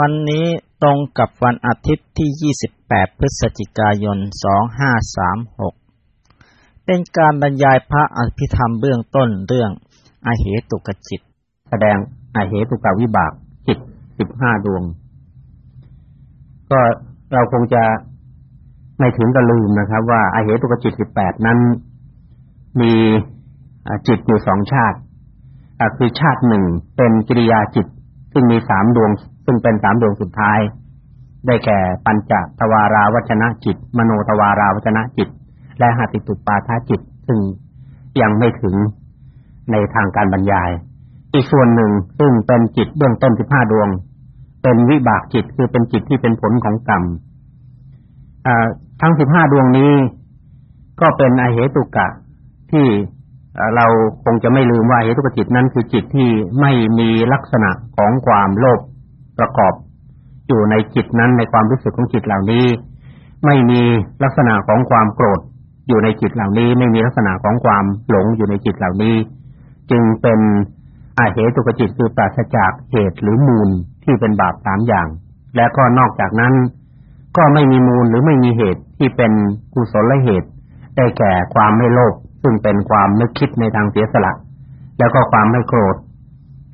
วันนี้ตรงกับวันอาทิตย์ที่ 28 พฤศจิกายน 2536 เป็นการบรรยายพระอภิธรรมเบื้องต้นเรื่องอาเหตุกจิต แสดงอาเหตุกวิบากจิต 15 ดวง ก็เราคงจะไม่ถึงกับลืมนะครับ ว่าอาเหตุกจิต 18 นั้น มีจิตอยู่สองชาติคือชาติหนึ่งเป็นกิริยาจิตซึ่งมีสามดวง ซึ่งเป็นสามดวงสุดท้าย ได้แก่ปัญจทวาราวจนะจิต มโนทวาราวจนะจิต และหติตุปาทาจิต ซึ่งยังไม่ถึงในทางการบรรยาย อีกส่วนหนึ่งซึ่งเป็นจิตเบื้องต้นสิบห้าดวง เป็นวิบากจิตคือเป็นจิตที่เป็นผลของกรรมทั้งสิบห้าดวงนี้ ก็เป็นอเหตุกะที่เราคงจะไม่ลืมว่าเหตุกจิตนั้นคือจิตที่ไม่มีลักษณะของความโลภ ประกอบอยู่ในจิตนั้นในความรู้สึกของจิตเหล่านี้ ไม่มีลักษณะของความโกรธอยู่ในจิตเหล่านี้ ไม่มีลักษณะของความหลงอยู่ในจิตเหล่านี้ จึงเป็นอาเหตุกจิตคือปราศจากเหตุหรือมูลที่เป็นบาปสามอย่าง และก็นอกจากนั้น ก็ไม่มีมูลหรือไม่มีเหตุที่เป็นกุศลเหตุ ได้แก่ความไม่โลภซึ่งเป็นความนึกคิดในทางเสียสละ แล้วก็ความไม่โกรธ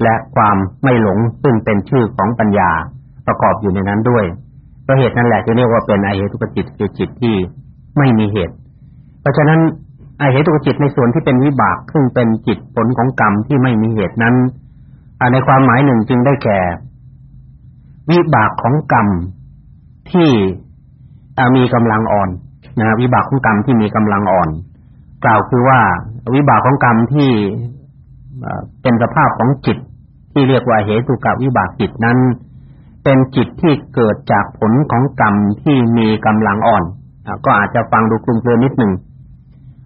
และความไม่หลงซึ่งเป็นชื่อของปัญญาประกอบอยู่ในนั้นด้วยเพราะเหตุนั้นแหละจะเรียกว่าเป็นอเหตุกจิตคือจิตที่ไม่มีเหตุ เพราะฉะนั้นอเหตุกจิตในส่วนที่เป็นวิบากซึ่งเป็นจิตผลของกรรมที่ไม่มีเหตุนั้นในความหมายหนึ่งจึงได้แก่ วิบากของกรรมที่มีกำลังอ่อนนะวิบากของกรรมที่มีกำลังอ่อน กล่าวคือว่าวิบากของกรรมที่เป็นสภาพของจิต ที่เรียกว่าเหตุกวิบากจิตนั้น เป็นจิตที่เกิดจากผลของกรรมที่มีกำลังอ่อนก็อาจจะฟังดูคลุมเครือนิดหนึ่ง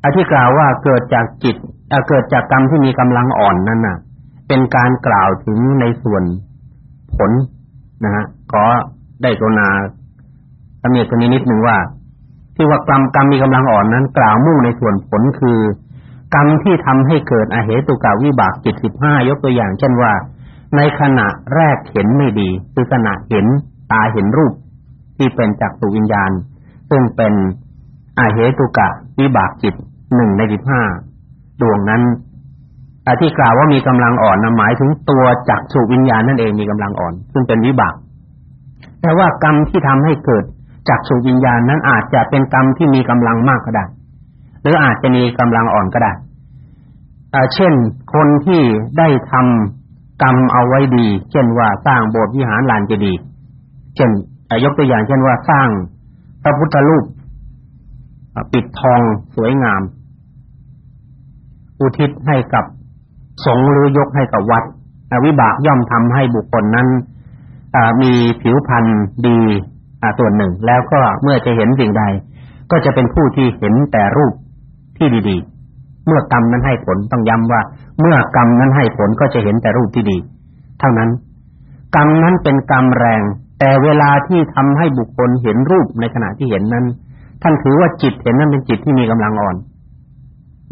อธิกล่าวว่าเกิดจากจิตเกิดจากกรรมที่มีกำลังอ่อนนั่นน่ะ เป็นการกล่าวถึงในส่วนผลนะฮะขอได้กรุณาตำหนิตรงนี้นิดหนึ่งว่า ที่ว่ากรรมกรรมมีกำลังอ่อนนั้น กล่าวมุ่งในส่วนผลคือกรรมที่ทำให้เกิดอเหตุกาวิบากจิตสิบห้ายกตัวอย่าง เช่นว่า ในขณะแรกเห็นไม่ดีคือขณะเห็นตาเห็นรูป ที่เป็นจักสุวิญญาณ ซึ่งเป็นอเหตุกะวิบากจิตหนึ่งในสิบห้าดวงนั้นอที่กล่าวว่ามีกำลังอ่อนนหมายถึงตัวจักสุวิญญาณนั่นเองมีกำลังอ่อน ซึ่งเป็นวิบาก แต่ว่ากรรมที่ทำให้เกิดจักสุวิญญาณนั้นอาจจะเป็นกรรมที่มีกำลังมากก็ได้ หรืออาจจะมีกำลังอ่อนก็ได้เช่นคนที่ได้ทำ กรรมเอาไว้ดี เช่นว่าสร้างโบสถ์วิหารลานเจดีย์เช่นยกตัวอย่างเช่นว่าสร้างพระพุทธรูปปิดทองสวยงาม อุทิศให้กับสงฆ์หรือยกให้กับวัดวิบากย่อมทำให้บุคคลนั้นมีผิวพรรณดีส่วนหนึ่ง แล้วก็เมื่อจะเห็นสิ่งใด ก็จะเป็นผู้ที่เห็นแต่รูปที่ดีๆ เมื่อกรรมนั้นให้ผลต้องย้ำว่า เมื่อกรรมนั้นให้ผลก็จะเห็นแต่รูปที่ดี เท่านั้น กรรมนั้นเป็นกรรมแรง แต่เวลาที่ทำให้บุคคลเห็นรูปในขณะที่เห็นนั้น ท่านถือว่าจิตเห็นนั้นเป็นจิตที่มีกำลังอ่อน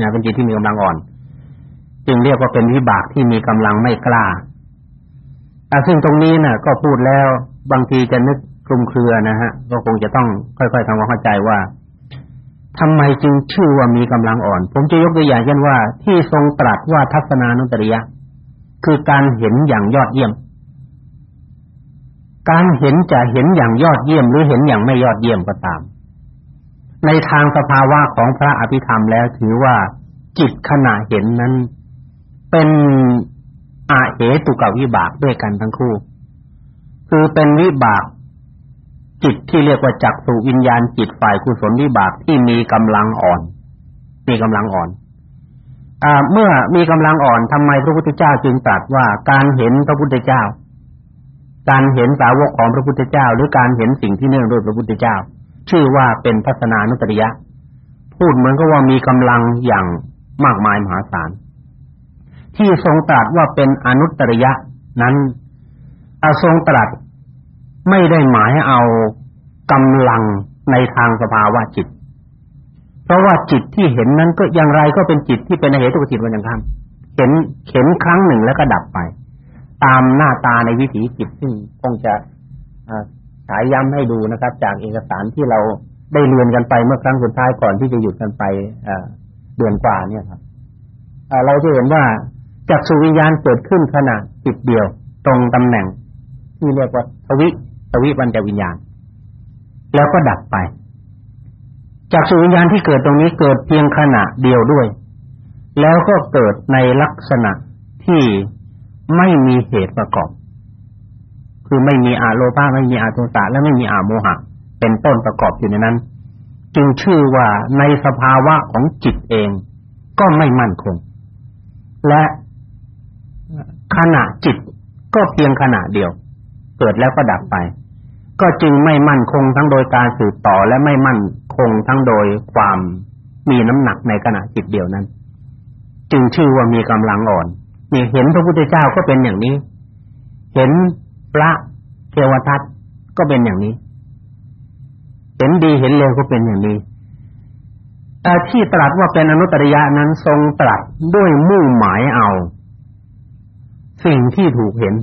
นะเป็นจิตที่มีกำลังอ่อน จึงเรียกว่าเป็นวิบากที่มีกำลังไม่กล้าแต่ซึ่งตรงนี้น่ะ ก็พูดแล้วบางทีจะนึกคลุมเครือนะฮะ ก็คงจะต้องค่อยๆทำความเข้าใจว่า ทำไมจึงชื่อว่ามีกำลังอ่อน ผมจะยกตัวอย่างเช่นว่า ที่ทรงตรัสว่าทัศนานุตริยะ คือการเห็นอย่างยอดเยี่ยม การเห็นจะเห็นอย่างยอดเยี่ยม หรือเห็นอย่างไม่ยอดเยี่ยมก็ตาม ในทางสภาวะของพระอภิธรรมแล้วถือว่าจิตขณะเห็นนั้น เป็นอาเหตุกวิบากด้วยกันทั้งคู่ คือเป็นวิบาก จิตที่เรียกว่าจักสุวิญญาณจิตฝ่ายกุศลวิบากที่มีกำลังอ่อน มีกำลังอ่อนอ่าเมื่อมีกำลังอ่อนทำไมพระพุทธเจ้าจึงตรัสว่าการเห็นพระพุทธเจ้า การเห็นสาวกของพระพุทธเจ้า หรือการเห็นสิ่งที่เนื่องด้วยพระพุทธเจ้า ชื่อว่าเป็นทัศนานุตริยะ พูดเหมือนกับว่ามีกำลังอย่างมากมายมหาศาลที่ทรงตรัสว่าเป็นอนุตริยะนั้นทรงตรัส ไม่ได้หมายเอากำลังในทางสภาวะจิต เพราะว่าจิตที่เห็นนั้นก็อย่างไรก็เป็นจิตที่เป็นเหตุตุกจิตวันอย่างข้ามเห็นเห็นครั้งหนึ่งแล้วก็ดับไป ตามหน้าตาในวิถีจิตซึ่งคงจะฉายย้ำให้ดูนะครับ จากเอกสารที่เราได้เรียนกันไปเมื่อครั้งสุดท้ายก่อนที่จะหยุดกันไปเดือนกว่าเนี่ยครับเราจะเห็นว่าจากสุวิญญาณเกิดขึ้นขณะจิตเดียว ตรงตำแหน่งที่เรียกว่าทวิ วิปัญจวิญญาณ แล้วก็ดับไป จากสุวิญญาณที่เกิดตรงนี้เกิดเพียงขณะเดียวด้วย แล้วก็เกิดในลักษณะที่ไม่มีเหตุประกอบ คือไม่มีอาโลภาไม่มีอาโทสะและไม่มีอาโมหะ เป็นต้นประกอบอยู่ในนั้น จึงชื่อว่าในสภาวะของจิตเอง ก็ไม่มั่นคง และขณะจิตก็เพียงขณะเดียว เกิดแล้วก็ดับไป ก็จึงไม่มั่นคงทั้งโดยการสืบต่อและไม่มั่นคงทั้งโดยความมีน้ำหนักในขณะจิตเดียวนั้น จึงชื่อว่ามีกำลังอ่อนนี่เห็นพระพุทธเจ้าก็เป็นอย่างนี้ เห็นพระเทวทัตก็เป็นอย่างนี้ เห็นดีเห็นเลวก็เป็นอย่างนี้แต่ที่ตรัสว่าเป็นอนุตริยะนั้นทรงตรัสด้วยมุ่งหมายเอา สิ่งที่ถูกเห็น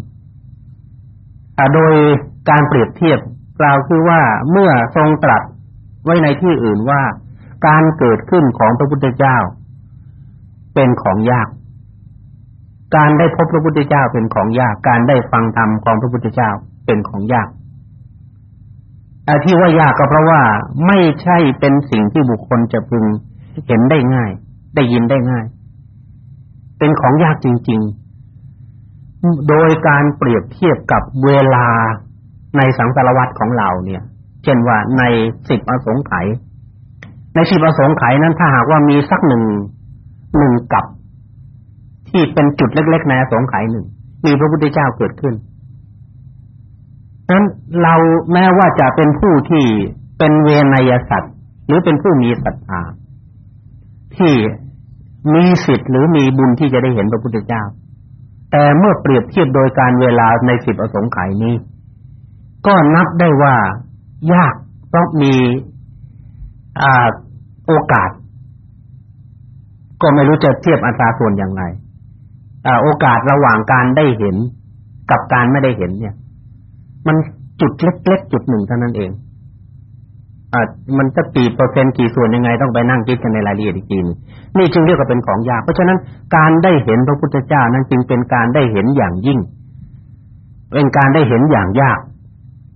โดย การเปรียบเทียบกล่าวคือว่าเมื่อทรงตรัสไว้ในที่อื่นว่าการเกิดขึ้นของพระพุทธเจ้า เป็นของยาก การได้พบพระพุทธเจ้าเป็นของยาก การได้ฟังธรรมของพระพุทธเจ้าเป็นของยากที่ว่ายากก็เพราะว่าไม่ใช่เป็นสิ่งที่บุคคลจะพึงเห็นได้ง่าย ได้ยินได้ง่าย เป็นของยากจริง ๆ โดยการเปรียบเทียบกับเวลา ในสังสารวัตรของเราเนี่ย เช่นว่าในสิบอสงไขยในสิบอสงไขยนั้นถ้าหากว่ามีสักหนึ่งหนึ่งกับ ที่เป็นจุดเล็ก ๆ ในอสงไขยหนึ่งมีพระพุทธเจ้าเกิดขึ้นนั้นเราแม้ว่าจะเป็นผู้ที่เป็นเวนยสัตว์หรือเป็นผู้มีศรัทธาที่มีสิทธิ์หรือมีบุญที่จะได้เห็นพระพุทธเจ้า แต่เมื่อเปรียบเทียบโดยการเวลาในสิบอสงไขยนี้ ก็นับได้ว่ายากเพราะมีอโอกาส ก็ไม่รู้จะเทียบอัตราส่วนอย่างไรอโอกาสระหว่างการได้เห็นกับการไม่ได้เห็น เนี่ย มันจุดเล็กๆจุดหนึ่งเท่านั้นเองอมันจะกี่เปอร์เซ็นต์กี่ส่วนยังไงต้องไปนั่งคิดกันในรายละเอียดอีกทีนึงนี่จึงเรียกว่าเป็นของยากเพราะฉะนั้นการได้เห็นพระพุทธเจ้านั้นจึงเป็นการได้เห็นอย่างยิ่ง เป็นการได้เห็นอย่างยาก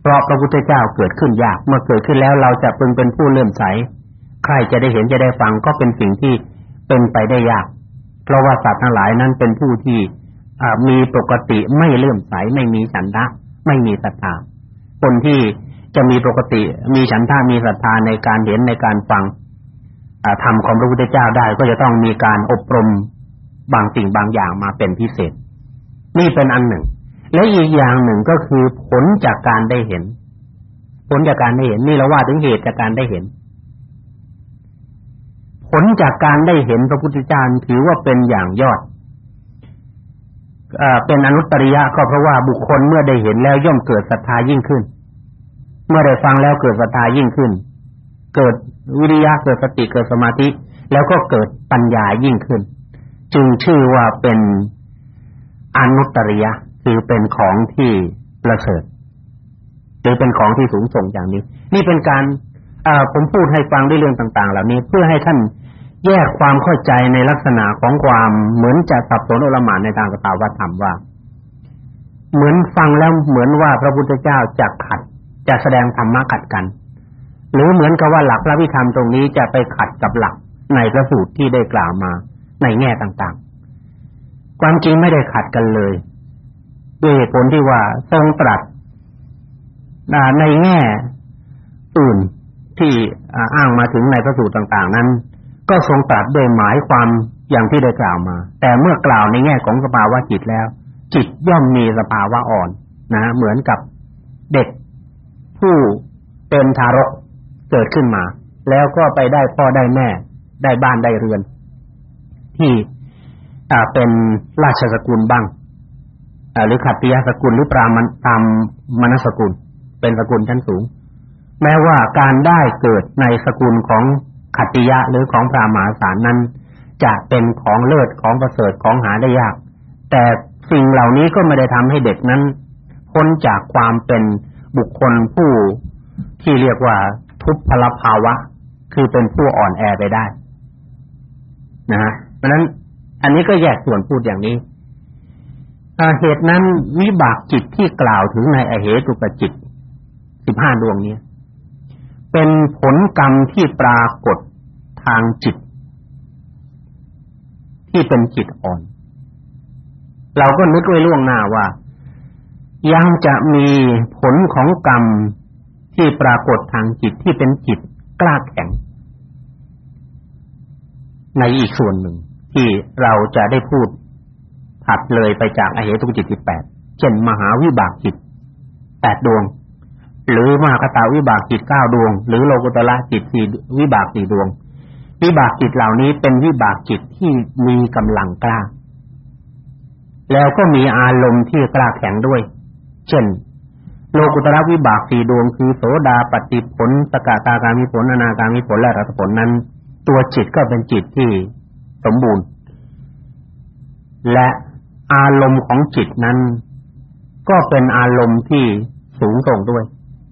เพราะพระพุทธเจ้าเกิดขึ้นยาก เมื่อเกิดขึ้นแล้วเราจะพึงเป็นผู้เลื่อมใส ใครจะได้เห็นจะได้ฟังก็เป็นสิ่งที่เป็นไปได้ยาก เพราะว่าสัตว์ทั้งหลายนั้นเป็นผู้ที่มีปกติไม่เลื่อมใสไม่มีฉันทะไม่มีศรัทธาคนที่จะมีปกติมีฉันทามีศรัทธาในการเห็นในการฟังธรรมของพระพุทธเจ้าได้ก็จะต้องมีการอบรมบางสิ่งบางอย่างมาเป็นพิเศษ นี่เป็นอันหนึ่ง และอีกอย่างหนึ่งก็คือผลจากการได้เห็น ผลจากการได้เห็น นี่เราว่าถึงเหตุจากการได้เห็น ผลจากการได้เห็นพระพุทธเจ้าถือว่าเป็นอย่างยอดเป็นอนุตริยะก็เพราะว่าบุคคลเมื่อได้เห็นแล้วย่อมเกิดศรัทธายิ่งขึ้น เมื่อได้ฟังแล้วเกิดศรัทธายิ่งขึ้น เกิดวิริยะเกิดสติเกิดสมาธิ แล้วก็เกิดปัญญายิ่งขึ้น จึงชื่อว่าเป็นอนุตริยะ คือเป็นของที่ประเสริฐหรือเป็นของที่สูงส่งอย่างนี้ นี่เป็นการผมพูดให้ฟังด้วยเรื่องต่าง ๆ เหล่านี้เพื่อให้ท่านแยกความเข้าใจในลักษณะของความเหมือนจะสับสนอลหม่านในทางสภาวธรรมว่า เหมือนฟังแล้วเหมือนว่าพระพุทธเจ้าจะขัด จะแสดงธรรมะขัดกัน หรือเหมือนกับว่าหลักพระวิธรรมตรงนี้จะไปขัดกับหลักในพระสูตรที่ได้กล่าวมาในแง่ต่างๆ ความจริงไม่ได้ขัดกันเลย ด้วยเหตุผลที่ว่าทรงตรัสในแง่อื่นที่อ้างมาถึงในพระสูตรต่างๆ นั้น ก็ทรงตรัสโดยหมายความอย่างที่ได้กล่าวมา แต่เมื่อกล่าวในแง่ของสภาวะจิตแล้ว จิตย่อมมีสภาวะอ่อนนะ เหมือนกับเด็กผู้เป็นทารกเกิดขึ้นมา แล้วก็ไปได้พ่อได้แม่ ได้บ้านได้เรือน ที่อ่าเป็นราชสกุลบ้าง หรือขัตติยสกุลหรือปรามันตามมนสกุล เป็นสกุลชั้นสูง แม้ว่าการได้เกิดในสกุลของขัตติยะหรือของพราหมณ์สารนั้น จะเป็นของเลิศของประเสริฐของหาได้ยาก แต่สิ่งเหล่านี้ก็ไม่ได้ทำให้เด็กนั้นพ้นจากความเป็นบุคคลผู้ที่เรียกว่าทุพพลภาวะ คือเป็นผู้อ่อนแอไปได้ นะฮะเพราะนั้น อันนี้ก็แยกส่วนพูดอย่างนี้ เหตุนั้นวิบากจิตที่กล่าวถึงในอเหตุกจิตสิบห้าดวงนี้เป็นผลกรรมที่ปรากฏทางจิต ที่เป็นจิตอ่อน เราก็นึกไว้ล่วงหน้าว่า ยังจะมีผลของกรรมที่ปรากฏทางจิตที่เป็นจิตกล้าแข็ง ในอีกส่วนหนึ่งที่เราจะได้พูด ถัดเลยไปจากอเหตุจิตที่แปดเช่นมหาวิบากจิตแปดดวง หรือมหาคตาวิบากจิตเก้าดวง หรือโลกุตละจิตสี่วิบากสี่ดวง วิบากจิตเหล่านี้เป็นวิบากจิตที่มีกำลังกล้า แล้วก็มีอารมณ์ที่กล้าแข็งด้วย เช่น โลกุตระวิบากสี่ดวง คือโสดาปฏิผลสกตาการมีผลอนาการมีผลและรัตผลนั้น ตัวจิตก็เป็นจิตที่สมบูรณ์ และ อารมณ์ของจิตนั้น ก็เป็นอารมณ์ที่สูงส่งด้วย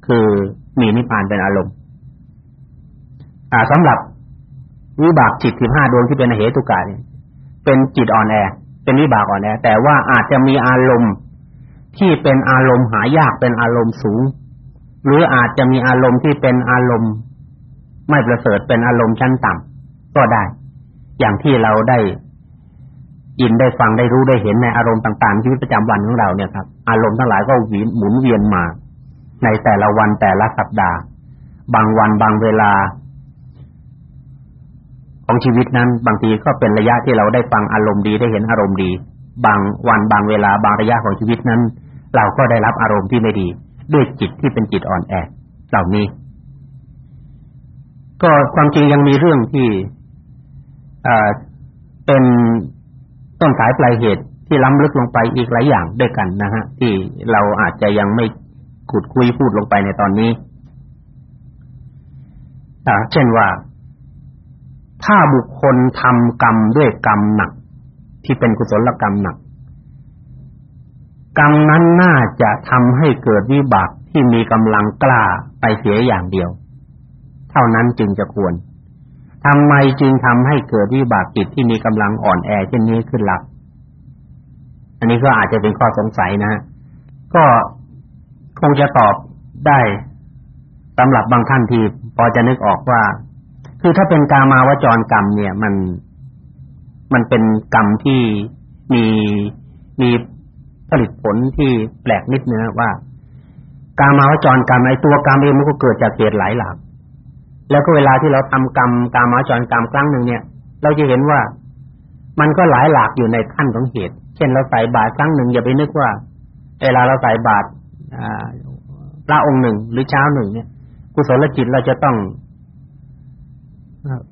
คือมีนิพพานเป็นอารมณ์อ่าสำหรับวิบากจิตสิบห้าดวงที่เป็นเหตุกาเนี่ยเป็นจิตอ่อนแอ เป็นวิบากอ่อนแอ แต่ว่าอาจจะมีอารมณ์ที่เป็นอารมณ์หายากเป็นอารมณ์สูง หรืออาจจะมีอารมณ์ที่เป็นอารมณ์ไม่ประเสริฐเป็นอารมณ์ชั้นต่ำก็ได้ อย่างที่เราได้ ยินได้ฟังได้รู้ได้เห็นในอารมณ์ต่างๆชีวิตประจำวันของเราเนี่ยครับ อารมณ์ทั้งหลายก็หมุนเวียนมา ในแต่ละวันแต่ละสัปดาห์ บางวันบางเวลา ของชีวิตนั้น บางทีก็เป็นระยะที่เราได้ฟังอารมณ์ดีได้เห็นอารมณ์ดี บางวันบางเวลาบางระยะของชีวิตนั้น เราก็ได้รับอารมณ์ที่ไม่ดี ด้วยจิตที่เป็นจิตอ่อนแอเหล่านี้ ก็ความจริงยังมีเรื่องที่อ่าเป็น ต้นสายปลายเหตุที่ล้ำลึกลงไปอีกหลายอย่างด้วยกันนะฮะ ที่เราอาจจะยังไม่ขุดคุยพูดลงไปในตอนนี้อ่เช่นว่า ถ้าบุคคลทำกรรมด้วยกรรมหนัก ที่เป็นกุศลกรรมหนัก กรรมนั้นน่าจะทำให้เกิดวิบากที่มีกำลังกล้าไปเสียอย่างเดียว เท่านั้นจึงจะควร ทำไมจึงทำให้เกิดวิบากจิตที่มีกำลังอ่อนแอเช่นนี้ขึ้นล่ะอันนี้ก็อาจจะเป็นข้อสงสัยนะ ก็คงจะตอบได้สำหรับบางท่านที่พอจะนึกออกว่า คือถ้าเป็นกามาวจรกรรม เนี่ย มันมันเป็นกรรมที่มีมีผลิตผลที่แปลกนิดนึงว่า กามาวจรกรรมไอ้ตัวกรรมเองมันก็เกิดจากเหตุหลายหลาก แล้วก็เวลาที่เราทำกรรมกามาจรกรรมครั้งหนึ่งเนี่ย เราจะเห็นว่ามันก็หลายหลากอยู่ในขั้นของเหตุ เช่นเราใส่บาตรครั้งหนึ่งอย่าไปนึกว่า เวลาเราใส่บาตรพระองค์หนึ่งหรือเช้าหนึ่งเนี่ย กุศลจิตเราจะต้อง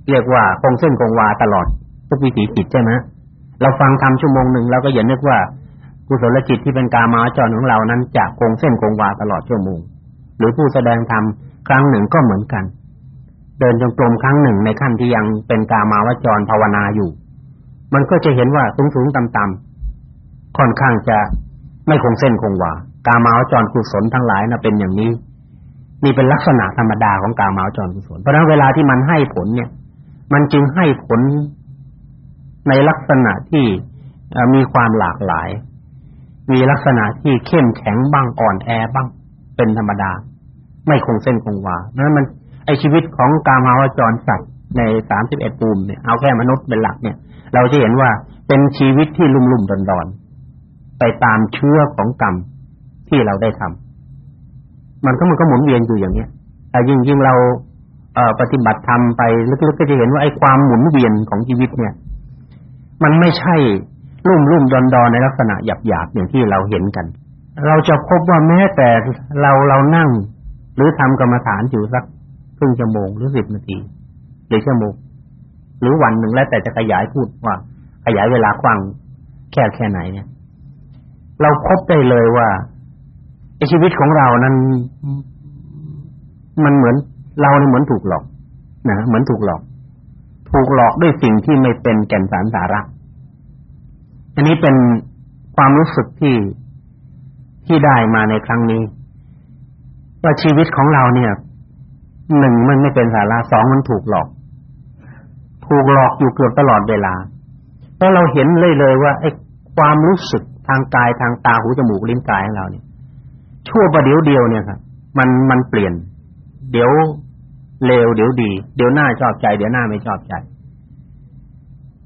เรียกว่าคงเส้นคงวาตลอดทุกวิถีจิตใช่ไหมเราฟังทำชั่วโมงหนึ่งเราก็อย่านึกว่า กุศลจิตที่เป็นกามาจรของเรานั้นจะคงเส้นคงวาตลอดชั่วโมง หรือผู้แสดงธรรมครั้งหนึ่งก็เหมือนกัน เดินจงกรมครั้งหนึ่งในขั้นที่ยังเป็นกามาวจรภาวนาอยู่ มันก็จะเห็นว่าสูงๆต่ำๆค่อนข้างจะไม่คงเส้นคงวากามาวจรกุศลทั้งหลายนะเป็นอย่างนี้นี่เป็นลักษณะธรรมดาของกามาวจรกุศลเพราะฉะนั้นเวลาที่มันให้ผลเนี่ย มันจึงให้ผลในลักษณะที่มีความหลากหลาย มีลักษณะที่เข้มแข็งบ้างอ่อนแอบ้างเป็นธรรมดา ไม่คงเส้นคงวาเพราะฉะนั้นมัน ไอชีวิตของกามาวจรสัตว์ในสามสิบเอ็ดปูมเนี่ยเอาแค่มนุษย์เป็นหลักเนี่ย เราจะเห็นว่าเป็นชีวิตที่ลุ่มลุ่มดอนดอนไปตามเชื้อของกรรมที่เราได้ทำมันก็มันก็หมุนเวียนอยู่อย่างเนี้ยแต่ยิ่งยิ่งเราเออปฏิบัติธรรมไปลึกๆก็จะเห็นว่าไอ้ความหมุนเวียนของชีวิตเนี่ย มันไม่ใช่ลุ่มลุ่มดอนดอนในลักษณะหยาบหยาบอย่างที่เราเห็นกัน เราจะพบว่าแม้แต่เราเรานั่ง หรือทำกรรมฐานอยู่สัก รึ่งชั่วโมงหรือสิบนาทีหรือชั่วโมงหรือวันหนึ่งแล้วแต่จะขยายพูดว่า ขยายเวลากว้างแค่แค่ไหนเนี่ย เราพบได้เลยว่าชีวิตของเรานั้น มันเหมือนเราเนี่ยเหมือนถูกหลอกนะเหมือนถูกหลอก ถูกหลอกด้วยสิ่งที่ไม่เป็นแก่นสารสาระ อันนี้เป็นความรู้สึกที่ที่ได้มาในครั้งนี้ ว่าชีวิตของเราเนี่ย หนึ่งมันไม่เป็นสาระสองมันถูกหลอก ถูกหลอกอยู่เกือบตลอดเวลาแล้วเราเห็นเลยเลยว่าไอ้ความรู้สึกทางกายทางตาหูจมูกลิ้นกายของเราเนี่ยชั่วประเดี๋ยวเดียวเนี่ยครับมันมันเปลี่ยน เดี๋ยวเลวเดี๋ยวดี เดี๋ยวหน้าชอบใจ เดี๋ยวหน้าไม่ชอบใจ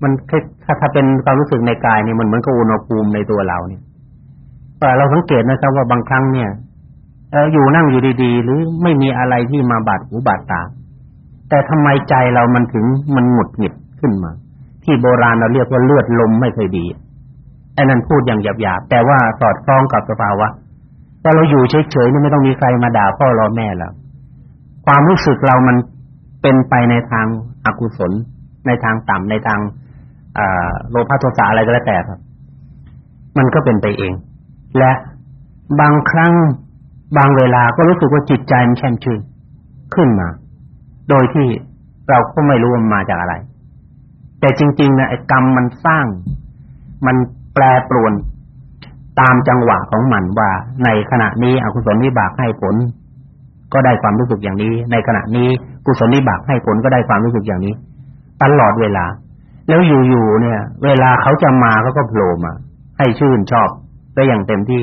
มันถ้าถ้าเป็นความรู้สึกในกายเนี่ยมันเหมือนกับอุณหภูมิในตัวเราเนี่ยแต่เราสังเกตนะครับว่าบางครั้งเนี่ย อออยู่นั่งอยู่ดีๆ หรือไม่มีอะไรที่มาบาดหูบาดตา แต่ทำไมใจเรามันถึงมันหงุดหงิดขึ้นมา ที่โบราณเราเรียกว่าเลือดลมไม่เคยดีไอ้นั่นพูดอย่างหยาบๆแต่ว่าสอดคล้องกับสภาวะแต่เราอยู่เฉยๆนี่ไม่ต้องมีใครมาด่าพ่อรอแม่แล้วความรู้สึกเรามันเป็นไปในทางอกุศล ในทางต่ำในทางโลภะโทสะอะไรก็แล้วแต่ครับ มันก็เป็นไปเอง และบางครั้ง บางเวลาก็รู้สึกว่าจิตใจมันแช่มชื่นขึ้นมา โดยที่เราก็ไม่รู้ว่ามาจากอะไร แต่จริงๆนะไอ้กรรมมันสร้าง มันแปรปรวนตามจังหวะของมันว่า ในขณะนี้อกุศลวิบากให้ผล ก็ได้ความรู้สึกอย่างนี้ ในขณะนี้กุศลวิบากให้ผลก็ได้ความรู้สึกอย่างนี้ ตลอดเวลา แล้วอยู่ๆเนี่ย เวลาเขาจะมาเขาก็โผล่มา ให้ชื่นชอบได้อย่างเต็มที่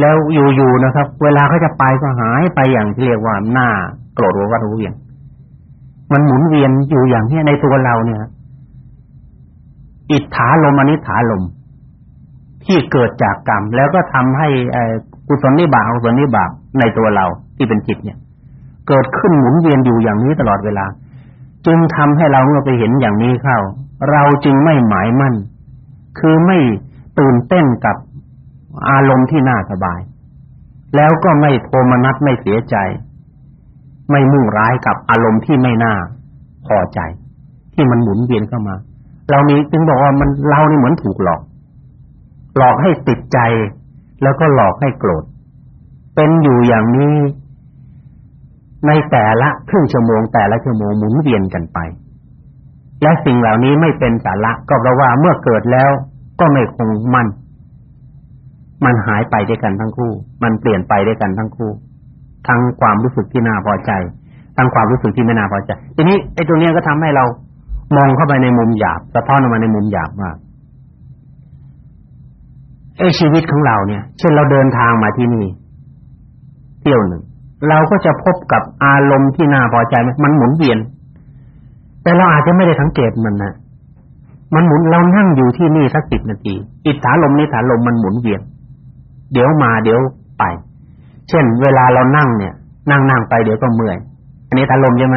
แล้วอยู่ๆนะครับ เวลาเขาจะไปก็หายไปอย่างที่เรียกว่าหน้าโกรธว่ารู้อย่างมันหมุนเวียนอยู่อย่างนี้ในตัวเราเนี่ยอิทธาลมอนิถาลม ที่เกิดจากกรรม แล้วก็ทำให้กุศลนิบากอกุศลนิบากในตัวเราที่เป็นจิตเนี่ย เกิดขึ้นหมุนเวียนอยู่อย่างนี้ตลอดเวลา จึงทำให้เราเมื่อไปเห็นอย่างนี้เข้า เราจึงไม่หมายมั่น คือไม่ตื่นเต้นกับ อารมณ์ที่น่าสบาย แล้วก็ไม่โทมนัสไม่เสียใจ ไม่มุ่งร้ายกับอารมณ์ที่ไม่น่าพอใจ ที่มันหมุนเวียนเข้ามา เรานี้จึงบอกว่ามันเรานี่เหมือนถูกหลอก หลอกให้ติดใจ แล้วก็หลอกให้โกรธ เป็นอยู่อย่างนี้ในแต่ละครึ่งชั่วโมงแต่ละชั่วโมงหมุนเวียนกันไป และสิ่งเหล่านี้ไม่เป็นสาระก็เพราะว่าเมื่อเกิดแล้วก็ไม่คงมั่น มันหายไปด้วยกันทั้งคู่ มันเปลี่ยนไปด้วยกันทั้งคู่ ทั้งความรู้สึกที่น่าพอใจ ทั้งความรู้สึกที่ไม่น่าพอใจ ทีนี้ไอ้ตรงนี้ก็ทำให้เรามองเข้าไปในมุมหยาบสะท้อนออกมาในมุมหยาบว่าไอ้ชีวิตของเราเนี่ย เช่นเราเดินทางมาที่นี่เที่ยวหนึ่ง เราก็จะพบกับอารมณ์ที่น่าพอใจมันหมุนเวียน แต่เราอาจจะไม่ได้สังเกตมันนะมันหมุนเรานั่งอยู่ที่นี่สักสิบนาทีอิทธาลมนิฐาลมมันหมุนเวียน เดี๋ยวมาเดี๋ยวไป เช่น เวลาเรานั่งเนี่ย นั่งนั่งไปเดี๋ยวก็เมื่อย อันนี้ฐานลมใช่ไหม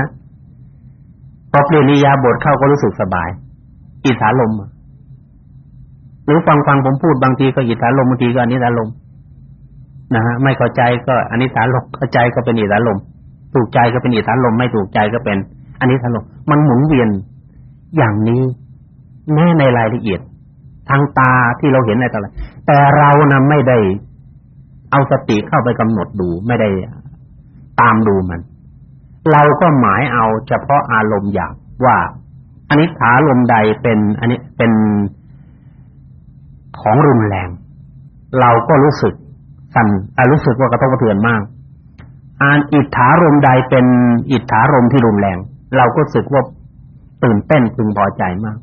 พอเปลี่ยนนิยาบทเข้าก็รู้สึกสบาย อิทธาลมหรือฟังฟังผมพูดบางทีก็อิทธาลมบางทีก็อันิสาลมนะฮะไม่เข้าใจก็อันิสาลมเข้าใจก็เป็นอิทธาลมถูกใจก็เป็นอิทธาลมไม่ถูกใจก็เป็น อันิสาลมมันหมุนเวียนอย่างนี้แม้ในรายละเอียด ทางตาที่เราเห็นในตลอดแต่เรานะไม่ได้เอาสติเข้าไปกำหนดดูไม่ได้ตามดูมัน เราก็หมายเอาเฉพาะอารมณ์อยากว่าอันนี้ขาลมใดเป็นอันนี้เป็นของรุนแรง เราก็รู้สึกสั่นรู้สึกว่ากระทบกระเทือนมากอ่านอิทธารมใดเป็นอิทธารมที่รุนแรง เราก็รู้สึกว่าตื่นเต้นพึงพอใจมาก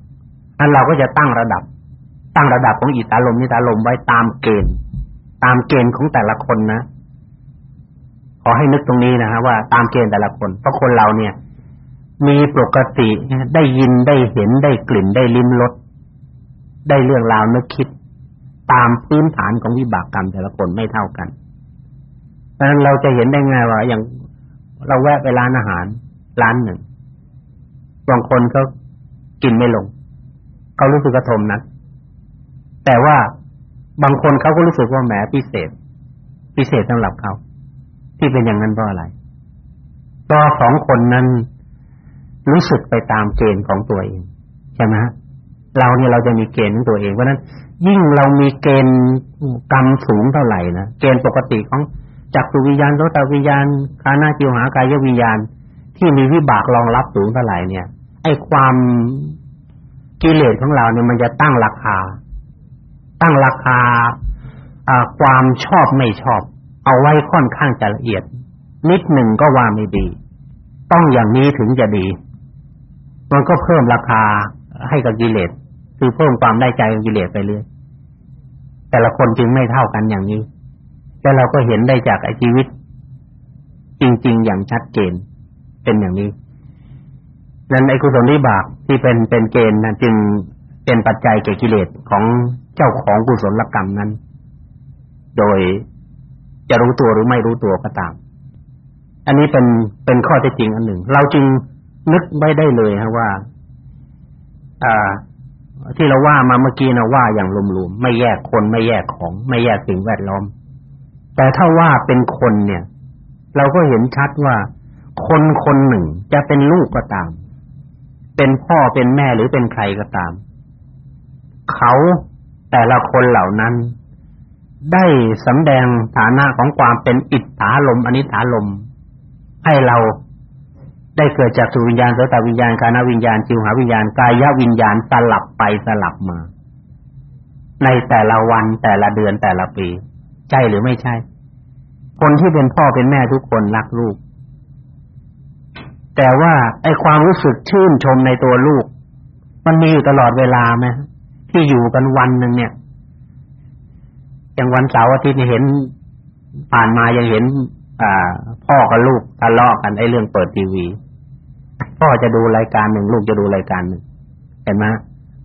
อันเราก็จะตั้งระดับ ตั้งระดับของอิทธารมนิทารมไว้ตามเกณฑ์ ตามเกณฑ์ของแต่ละคนนะ ขอให้นึกตรงนี้นะฮะว่าตามเกณฑ์แต่ละคน เพราะคนเราเนี่ย มีปกติได้ยินได้เห็นได้กลิ่นได้ลิ้มรสได้เรื่องราวนึกคิด ตามพื้นฐานของวิบากกรรมแต่ละคนไม่เท่ากันเพราะฉะนั้นเราจะเห็นได้ไงว่าอย่างเราแวะไปร้านอาหารร้านหนึ่งบางคนเขากินไม่ลงเขารู้สึกกระทมนะ แต่ว่าบางคนเขาก็รู้สึกว่าแหมพิเศษ พิเศษสำหรับเขาที่เป็นอย่างนั้นเพราะอะไรก็สองคนนั้นรู้สึกไปตามเกณฑ์ของตัวเองใช่ไหมฮะเราเนี่ยเราจะมีเกณฑ์ของตัวเองเพราะนั้น ยิ่งเรามีเกณฑ์กรรมสูงเท่าไหร่นะเกณฑ์ปกติของจักรวิญญาณโสตวิญญาณคานาจิวหากายวิญญาณ ที่มีวิบากรองรับสูงเท่าไหร่เนี่ย ไอ้ความกิเลสของเราเนี่ยมันจะตั้งราคา ตั้งราคาอ่าความชอบไม่ชอบ เอาไว้ค่อนข้างจะละเอียด นิดหนึ่งก็ว่าไม่ดี ต้องอย่างนี้ถึงจะดี มันก็เพิ่มราคาให้กับกิเลสคือเพิ่มความได้ใจของกิเลสไปเรื่อยแต่ละคนจึงไม่เท่ากันอย่างนี้และเราก็เห็นได้จากไอ้ชีวิต จริง ๆ อย่างชัดเจนเป็นอย่างนี้นั้นไอ้กุศลวิบากที่เป็นเป็นเกณฑ์นะจึงเป็นปัจจัยแก่กิเลสของ เจ้าของกุศลกรรมนั้น โดยจะรู้ตัวหรือไม่รู้ตัวก็ตาม อันนี้เป็นเป็นข้อเท็จจริงอันหนึ่ง เราจึงนึกไม่ได้เลยฮะว่า อ่า ที่เราว่ามาเมื่อกี้นะว่าอย่างรวมๆไม่แยกคนไม่แยกของ ไม่แยกสิ่งแวดล้อม แต่ถ้าว่าเป็นคนเนี่ย เราก็เห็นชัดว่า คนคนหนึ่งจะเป็นลูกก็ตาม เป็นพ่อเป็นแม่หรือเป็นใครก็ตาม เขา แต่ละคนเหล่านั้น ได้สำแดงฐานะของความเป็นอิทธาลมอนิถาลม ให้เราได้เกิดจากสุวิญญาณโสตวิญญาณกานวิญญาณจิวหาวิญญาณกายวิญญาณสลับไปสลับมา ในแต่ละวันแต่ละเดือนแต่ละปี ใช่หรือไม่ใช่ คนที่เป็นพ่อเป็นแม่ทุกคนรักลูก แต่ว่าไอ้ความรู้สึกชื่นชมในตัวลูก มันมีอยู่ตลอดเวลาไหม ที่อยู่กันวันหนึ่งเนี่ยอย่างวันเสาร์อาทิตย์นี่เห็นผ่านมายังเห็น อ่า พ่อกับลูกทะเลาะกันไอ้เรื่องเปิดทีวี พ่อจะดูรายการหนึ่งลูกจะดูรายการหนึ่งเห็นไหม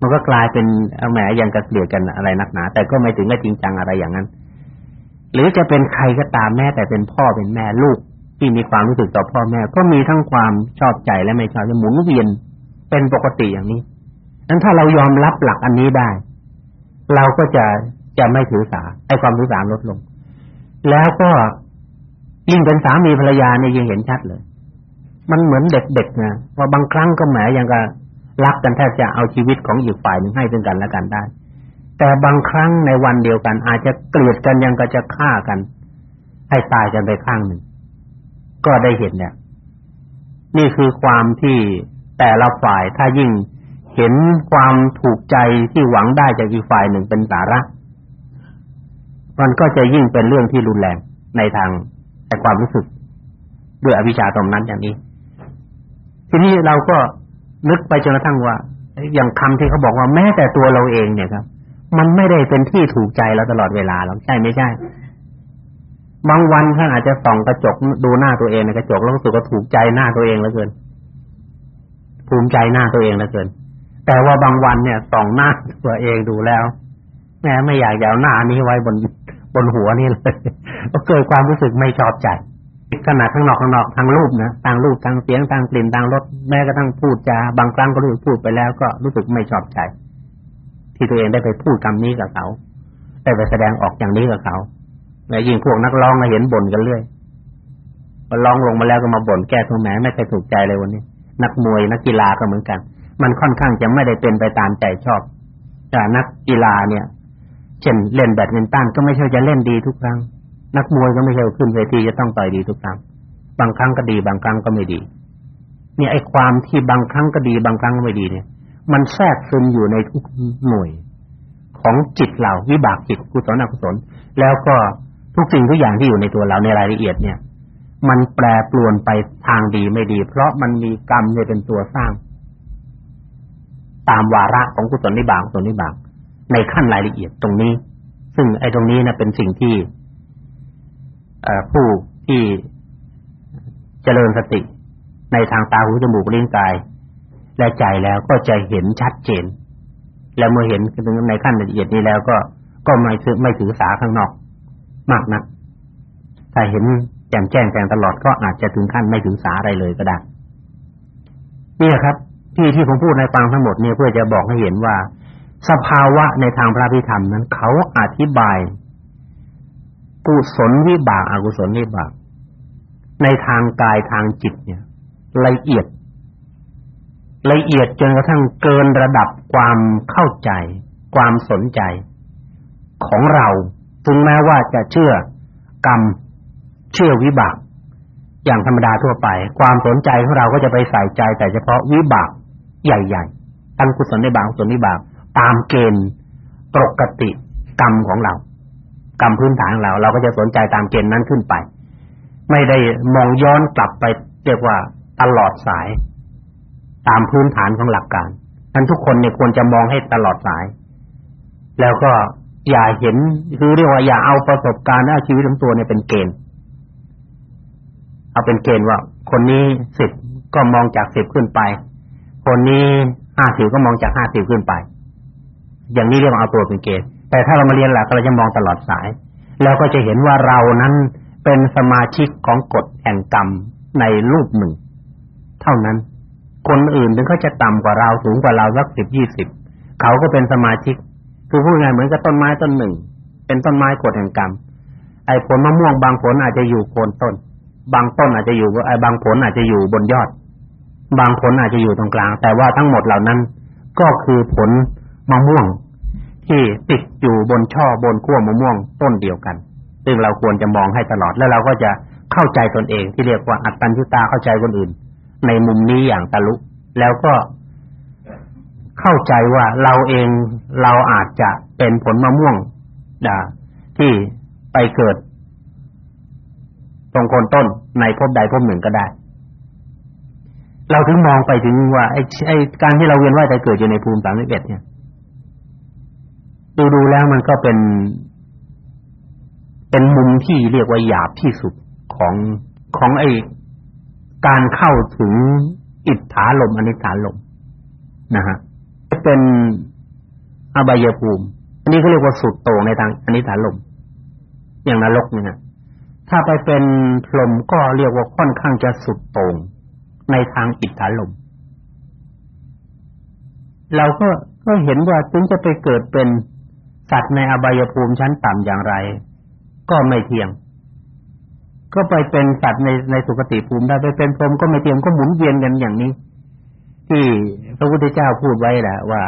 มันก็กลายเป็นแหมยังกระเกลียดกันอะไรนักหนา แต่ก็ไม่ถึงกับจริงจังอะไรอย่างนั้น หรือจะเป็นใครก็ตามแม่แต่เป็นพ่อเป็นแม่ลูกที่มีความรู้สึกต่อพ่อแม่ ก็มีทั้งความชอบใจและไม่ชอบจะหมุนเวียนเป็นปกติอย่างนี้ นั้นถ้าเรายอมรับหลักอันนี้ได้ เราก็จะจะไม่ถือสาไอ้ความถือสาลดลง แล้วก็ยิ่งเป็นสามีภรรยาเนี่ยยิ่งเห็นชัดเลย มันเหมือนเด็กๆนะว่าบางครั้งก็แหมยังก็รักกันแทบจะเอาชีวิตของอีกฝ่ายหนึ่งให้ซึ่งกันและกันได้ แต่บางครั้งในวันเดียวกัน อาจจะเกลียดกันยังก็จะฆ่ากัน ให้ตายกันไปข้างหนึ่ง ก็ได้เห็นเนี่ย นี่คือความที่แต่ละฝ่ายถ้ายิ่ง เห็นความถูกใจที่หวังได้จากอีกฝ่ายหนึ่งเป็นสาระ มันก็จะยิ่งเป็นเรื่องที่รุนแรงในทางแต่ความรู้สึก ด้วยอวิชชาตรงนั้นอย่างนี้ ทีนี้เราก็นึกไปจนกระทั่งว่า อย่างคำที่เขาบอกว่าแม้แต่ตัวเราเองเนี่ยครับ มันไม่ได้เป็นที่ถูกใจเราตลอดเวลาหรอกใช่ไม่ใช่บางวันท่านอาจจะส่องกระจกดูหน้าตัวเองในกระจกแล้วรู้สึกว่าถูกใจหน้าตัวเองเหลือเกินภูมิใจหน้าตัวเองเหลือเกิน แต่ว่าบางวันเนี่ยส่องหน้าตัวเองดูแล้วแม้ไม่อยากจะเอาหน้านี้ไว้บนบนหัวนี่เลยก็เกิดความรู้สึกไม่ชอบใจขนาดข้างนอกข้างนอกทางรูปนะทางรูปทางเสียงทางกลิ่นทางรสแม้กระทั่งพูดจาบางครั้งก็รู้พูดไปแล้ว ก็รู้สึกไม่ชอบใจ ที่ตัวเองได้ไปพูดคำนี้กับเขาได้ไปแสดงออกอย่างนี้กับเขาแม้ยิ่งพวกนักร้องมาเห็นบ่นกันเรื่อยพอร้องลงมาแล้วก็มาบ่นแก้ตัวแหมไม่เคยถูกใจเลยวันนี้ นักมวยนักกีฬาก็เหมือนกัน มันค่อนข้างจะไม่ได้เป็นไปตามใจชอบแต่นักกีฬาเนี่ย เช่นเล่นแบดมินตันก็ไม่ใช่จะเล่นดีทุกครั้ง นักมวยก็ไม่ใช่ขึ้นเวทีจะต้องต่อยดีทุกครั้ง บางครั้งก็ดี บางครั้งก็ไม่ดี เนี่ยไอ้ความที่บางครั้งก็ดี บางครั้งก็ไม่ดีเนี่ย มันแทรกซึมอยู่ในทุกหน่วยของจิตเราวิบากจิตกุศลอกุศล แล้วก็ทุกสิ่งทุกอย่างที่อยู่ในตัวเราในรายละเอียดเนี่ย มันแปรปรวนไปทางดีไม่ดี เพราะมันมีกรรมเนี่ยเป็นตัวสร้าง ตามวาระของกุศลนิบากกุศลนิบากในขั้นรายละเอียดตรงนี้ ซึ่งไอ้ตรงนี้นะเป็นสิ่งที่ผู้ที่เจริญสติ ในทางตาหูจมูกลิ้นกาย และใจแล้วก็จะเห็นชัดเจน แล้วเมื่อเห็นถึงในขั้นละเอียดนี้แล้วก็ก็ไม่ถือไม่ถือสาข้างนอก มากนักถ้าเห็นแจ่มแจ้งแจ้งตลอดก็อาจจะถึงขั้นไม่ถือสาอะไรเลยก็ได้นี่ครับ ที่ที่ผมพูดในฟังทั้งหมดเนี่ยเพื่อจะบอกให้เห็นว่า สภาวะในทางพระพิธรรมนั้นเขาอธิบายกุศลวิบากอกุศลวิบาก ในทางกายทางจิตเนี่ย ละเอียด ละเอียดจนกระทั่งเกินระดับความเข้าใจ ความสนใจของเราถึงแม้ว่าจะเชื่อกรรมเชื่อวิบาก อย่างธรรมดาทั่วไป ความสนใจของเราก็จะไปใส่ใจแต่เฉพาะวิบาก ใหญ่ๆทั้งกุศลในบางกุศลวิบากตามเกณฑ์ปกติกรรมของเรา กรรมพื้นฐานของเรา เราก็จะสนใจตามเกณฑ์นั้นขึ้นไป ไม่ได้มองย้อนกลับไปเรียกว่าตลอดสาย ตามพื้นฐานของหลักการนั้นทุกคนเนี่ยควรจะมองให้ตลอดสาย แล้วก็อย่าเห็นคือเรียกว่าอย่าเอาประสบการณ์เอาชีวิตของตัวเนี่ยเป็นเกณฑ์เอาเป็นเกณฑ์ว่า คนนี้สิบก็มองจากสิบขึ้นไป คนนี้ห้าสิบก็มองจากห้าสิบขึ้นไป อย่างนี้เรียกว่าเอาตัวเป็นเกณฑ์แต่ถ้าเรามาเรียนหลักเราจะมองตลอดสาย แล้วก็จะเห็นว่าเรานั้นเป็นสมาชิกของกฎแห่งกรรมในรูปหนึ่ง เท่านั้น คนอื่นถึงเขาจะต่ำกว่าเราสูงกว่าเราสักสิบยี่สิบเขาก็เป็นสมาชิก คือพูดง่ายเหมือนกับต้นไม้ต้นหนึ่ง เป็นต้นไม้กฎแห่งกรรมไอ้ผลมะม่วงบางผลอาจจะอยู่โคนต้น บางต้นอาจจะอยู่ไอ้บางผลอาจจะอยู่บนยอด บางผลอาจจะอยู่ตรงกลาง แต่ว่าทั้งหมดเหล่านั้น ก็คือผลมะม่วง ที่ติดอยู่บนช่อบนขั้วมะม่วงต้นเดียวกัน ซึ่งเราควรจะมองให้ตลอดแล้วเราก็จะเข้าใจตนเองที่เรียกว่าอัตตัญญุตาเข้าใจคนอื่น ในมุมนี้อย่างทะลุแล้วก็เข้าใจว่าเราเองเราอาจจะเป็นผลมะม่วงดาที่ไปเกิดตรงโคนต้นในภพใดภพหนึ่งก็ได้ เราถึงมองไปถึงว่าไอ้ไอ้การที่เราเวียนว่ายตายเกิดอยู่ในภูมิสามสิบเอ็ดเนี่ยดูดูแล้วมันก็เป็น เป็นมุมที่เรียกว่าหยาบที่สุดของของไอ้การเข้าถึงอิทธาลมอนิธาลมนะฮะเป็นอบายภูมิ อันนี้เขาเรียกว่าสุดโต่งในทางอนิธาลมอย่างนรกเนี่ยถ้าไปเป็นพรหมก็เรียกว่าค่อนข้างจะสุดโต่ง ในทางอิทธาลมเราก็ก็เห็นว่าถึงจะไปเกิดเป็นสัตว์ในอบายภูมิชั้นต่ำอย่างไร ก็ไม่เที่ยง ก็ไปเป็นสัตว์ในในสุคติภูมิได้ไปเป็นพรหมก็ไม่เที่ยงก็หมุนเวียนกันอย่างนี้ ที่พระพุทธเจ้าพูดไว้แหละว่า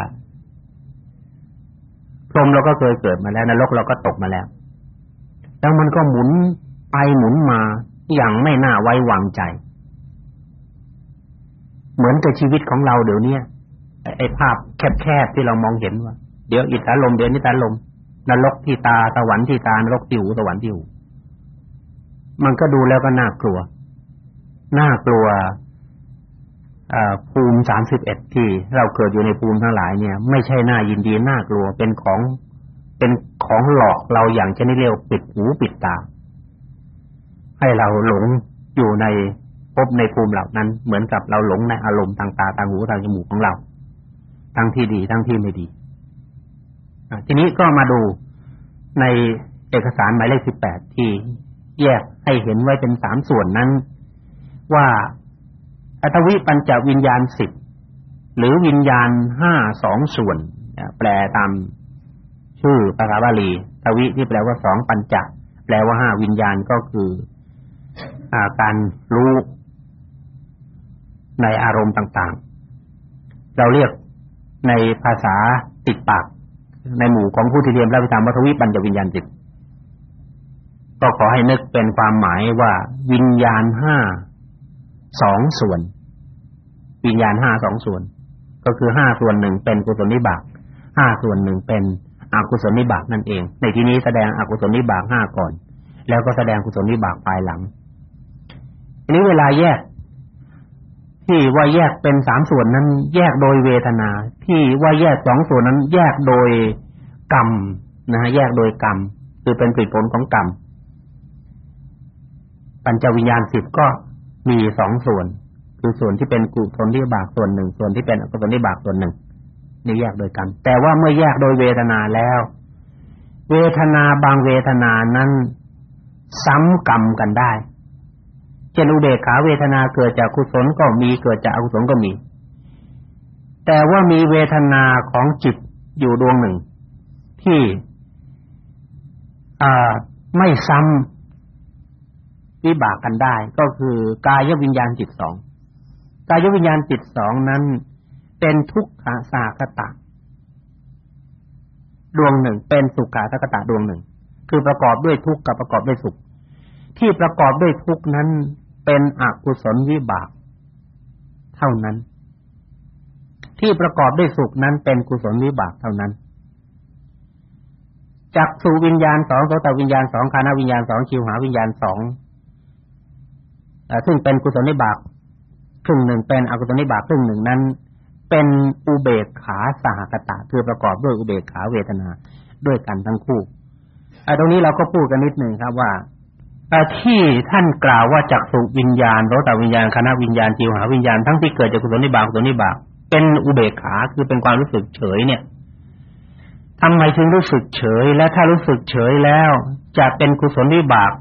พรหมเราก็เคยเกิดมาแล้วนรกเราก็ตกมาแล้ว แล้วมันก็หมุนไปหมุนมาอย่างไม่น่าไว้วางใจ เหมือนกับชีวิตของเราเดี๋ยวนี้ไอ้ภาพแคบๆที่เรามองเห็นว่า เดี๋ยวอิทธาลมเดี๋ยวนิทาลมนรกที่ตาสวรรค์ที่ตานรกที่หูสวรรค์ที่หูมันก็ดูแล้วก็น่ากลัว น่ากลัวภูมิสามสิบเอ็ดที่เราเกิดอยู่ในภูมิทั้งหลายเนี่ย ไม่ใช่น่ายินดีน่ากลัวเป็นของเป็นของหลอกเราอย่างชนิดเรียกปิดหูปิดตา ให้เราหลงอยู่ใน พบในภูมิเหล่านั้นเหมือนกับเราหลงในอารมณ์ทางตาทางหูทางจมูกของเรา ทั้งที่ดีทั้งที่ไม่ดีทีนี้ก็มาดูในเอกสารหมายเลขสิบแปดที่แยกให้เห็นไว้เป็นสามส่วนนั้น ว่าอัตวิปัญจวิญญาณสิบหรือวิญญาณห้าสองส่วนแปลตามชื่อภาษาบาลีทวิที่แปลว่าสองปัญจแปลว่าห้าวิญญาณก็คือ อาการรู้ ในอารมณ์ต่างๆ เราเรียกในภาษาติดปาก ในหมู่ของผู้ที่เรียนพระวิธรรมวัทวิปัญจวิญญาณสิบก็ขอให้นึกเป็นความหมายว่า วิญญาณห้าสองส่วน วิญญาณห้าสองส่วน ก็คือห้าส่วนหนึ่งเป็นกุศลนิบากห้าส่วนหนึ่งเป็นอกุศลนิบากนั่นเอง ในที่นี้แสดงอกุศลนิบากห้าก่อน แล้วก็แสดงกุศลนิบากภายหลังทีนี้เวลาแยก ที่ว่าแยกเป็นสามส่วนนั้น แยกโดยเวทนา ที่ว่าแยกสองส่วนนั้น แยกโดยกรรมนะฮะแยกโดยกรรมคือเป็นผลผลของกรรมปัญจวิญญาณสิบก็มีสองส่วน คือส่วนที่เป็นกุศลนิบากส่วนหนึ่ง ส่วนที่เป็นอกุศลนิบากส่วนหนึ่งนี่แยกโดยกันแต่ว่าเมื่อแยกโดยเวทนาแล้ว เวทนาบางเวทนานั้น ซ้ำกรรมกันได้ ช่นอุเบกขาเวทนาเกิดจากกุศลก็มีเกิดจากอกุศลก็มี แต่ว่ามีเวทนาของจิตอยู่ดวงหนึ่ง ที่อ่าไม่ซ้ำวิบากกันได้ ก็คือกายวิญญาณจิตสองกายวิญญาณจิตสองนั้น เป็นทุกขาสาคตะดวงหนึ่ง เป็นสุขาสาคตะดวงหนึ่ง คือประกอบด้วยทุกข์กับประกอบด้วยสุขที่ประกอบด้วยทุกข์นั้น เป็นอกุศลวิบาก เท่านั้น ที่ประกอบด้วยสุขนั้นเป็นกุศลวิบากเท่านั้นจักสุวิญญาณสองโสตวิญญาณสองคานวิญญาณสองชิวหาวิญญาณสองซึ่งเป็นกุศลนิบากครึ่งหนึ่งเป็นอกุศลนิบากครึ่งหนึ่งนั้น เป็นอุเบกขาสหกตะคือประกอบด้วยอุเบกขาเวทนาด้วยกันทั้งคู่ตรงนี้เราก็พูดกันนิดหนึ่งครับว่า ที่ท่านกล่าวว่าจักสุวิญญาณโสตวิญญาณคณะวิญญาณจิวหาวิญญาณทั้งที่เกิดจากกุศลนิบากกุศลนิบากเป็นอุเบกขาคือเป็นความรู้สึกเฉยเนี่ยทำไมถึงรู้สึกเฉย และถ้ารู้สึกเฉยแล้ว จะเป็นกุศลวิบาก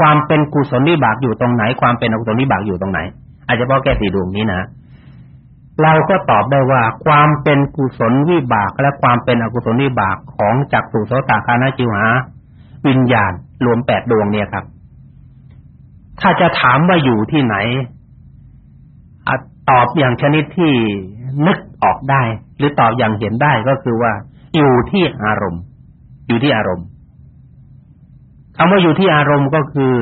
ความเป็นกุศลวิบากอยู่ตรงไหน ความเป็นอกุศลวิบากอยู่ตรงไหน อาจจะพอแก้สี่ดวงนี้นะเราก็ตอบได้ว่าความเป็นกุศลวิบากและความเป็นอกุศลวิบากของจักสุโสตคานาจิวหาวิญญาณ รวมแปดดวงเนี่ยครับ ถ้าจะถามว่าอยู่ที่ไหนอตอบอย่างชนิดที่นึกออกได้ หรือตอบอย่างเห็นได้ก็คือว่า อยู่ที่อารมณ์ อยู่ที่อารมณ์คำว่าอยู่ที่อารมณ์ก็คือ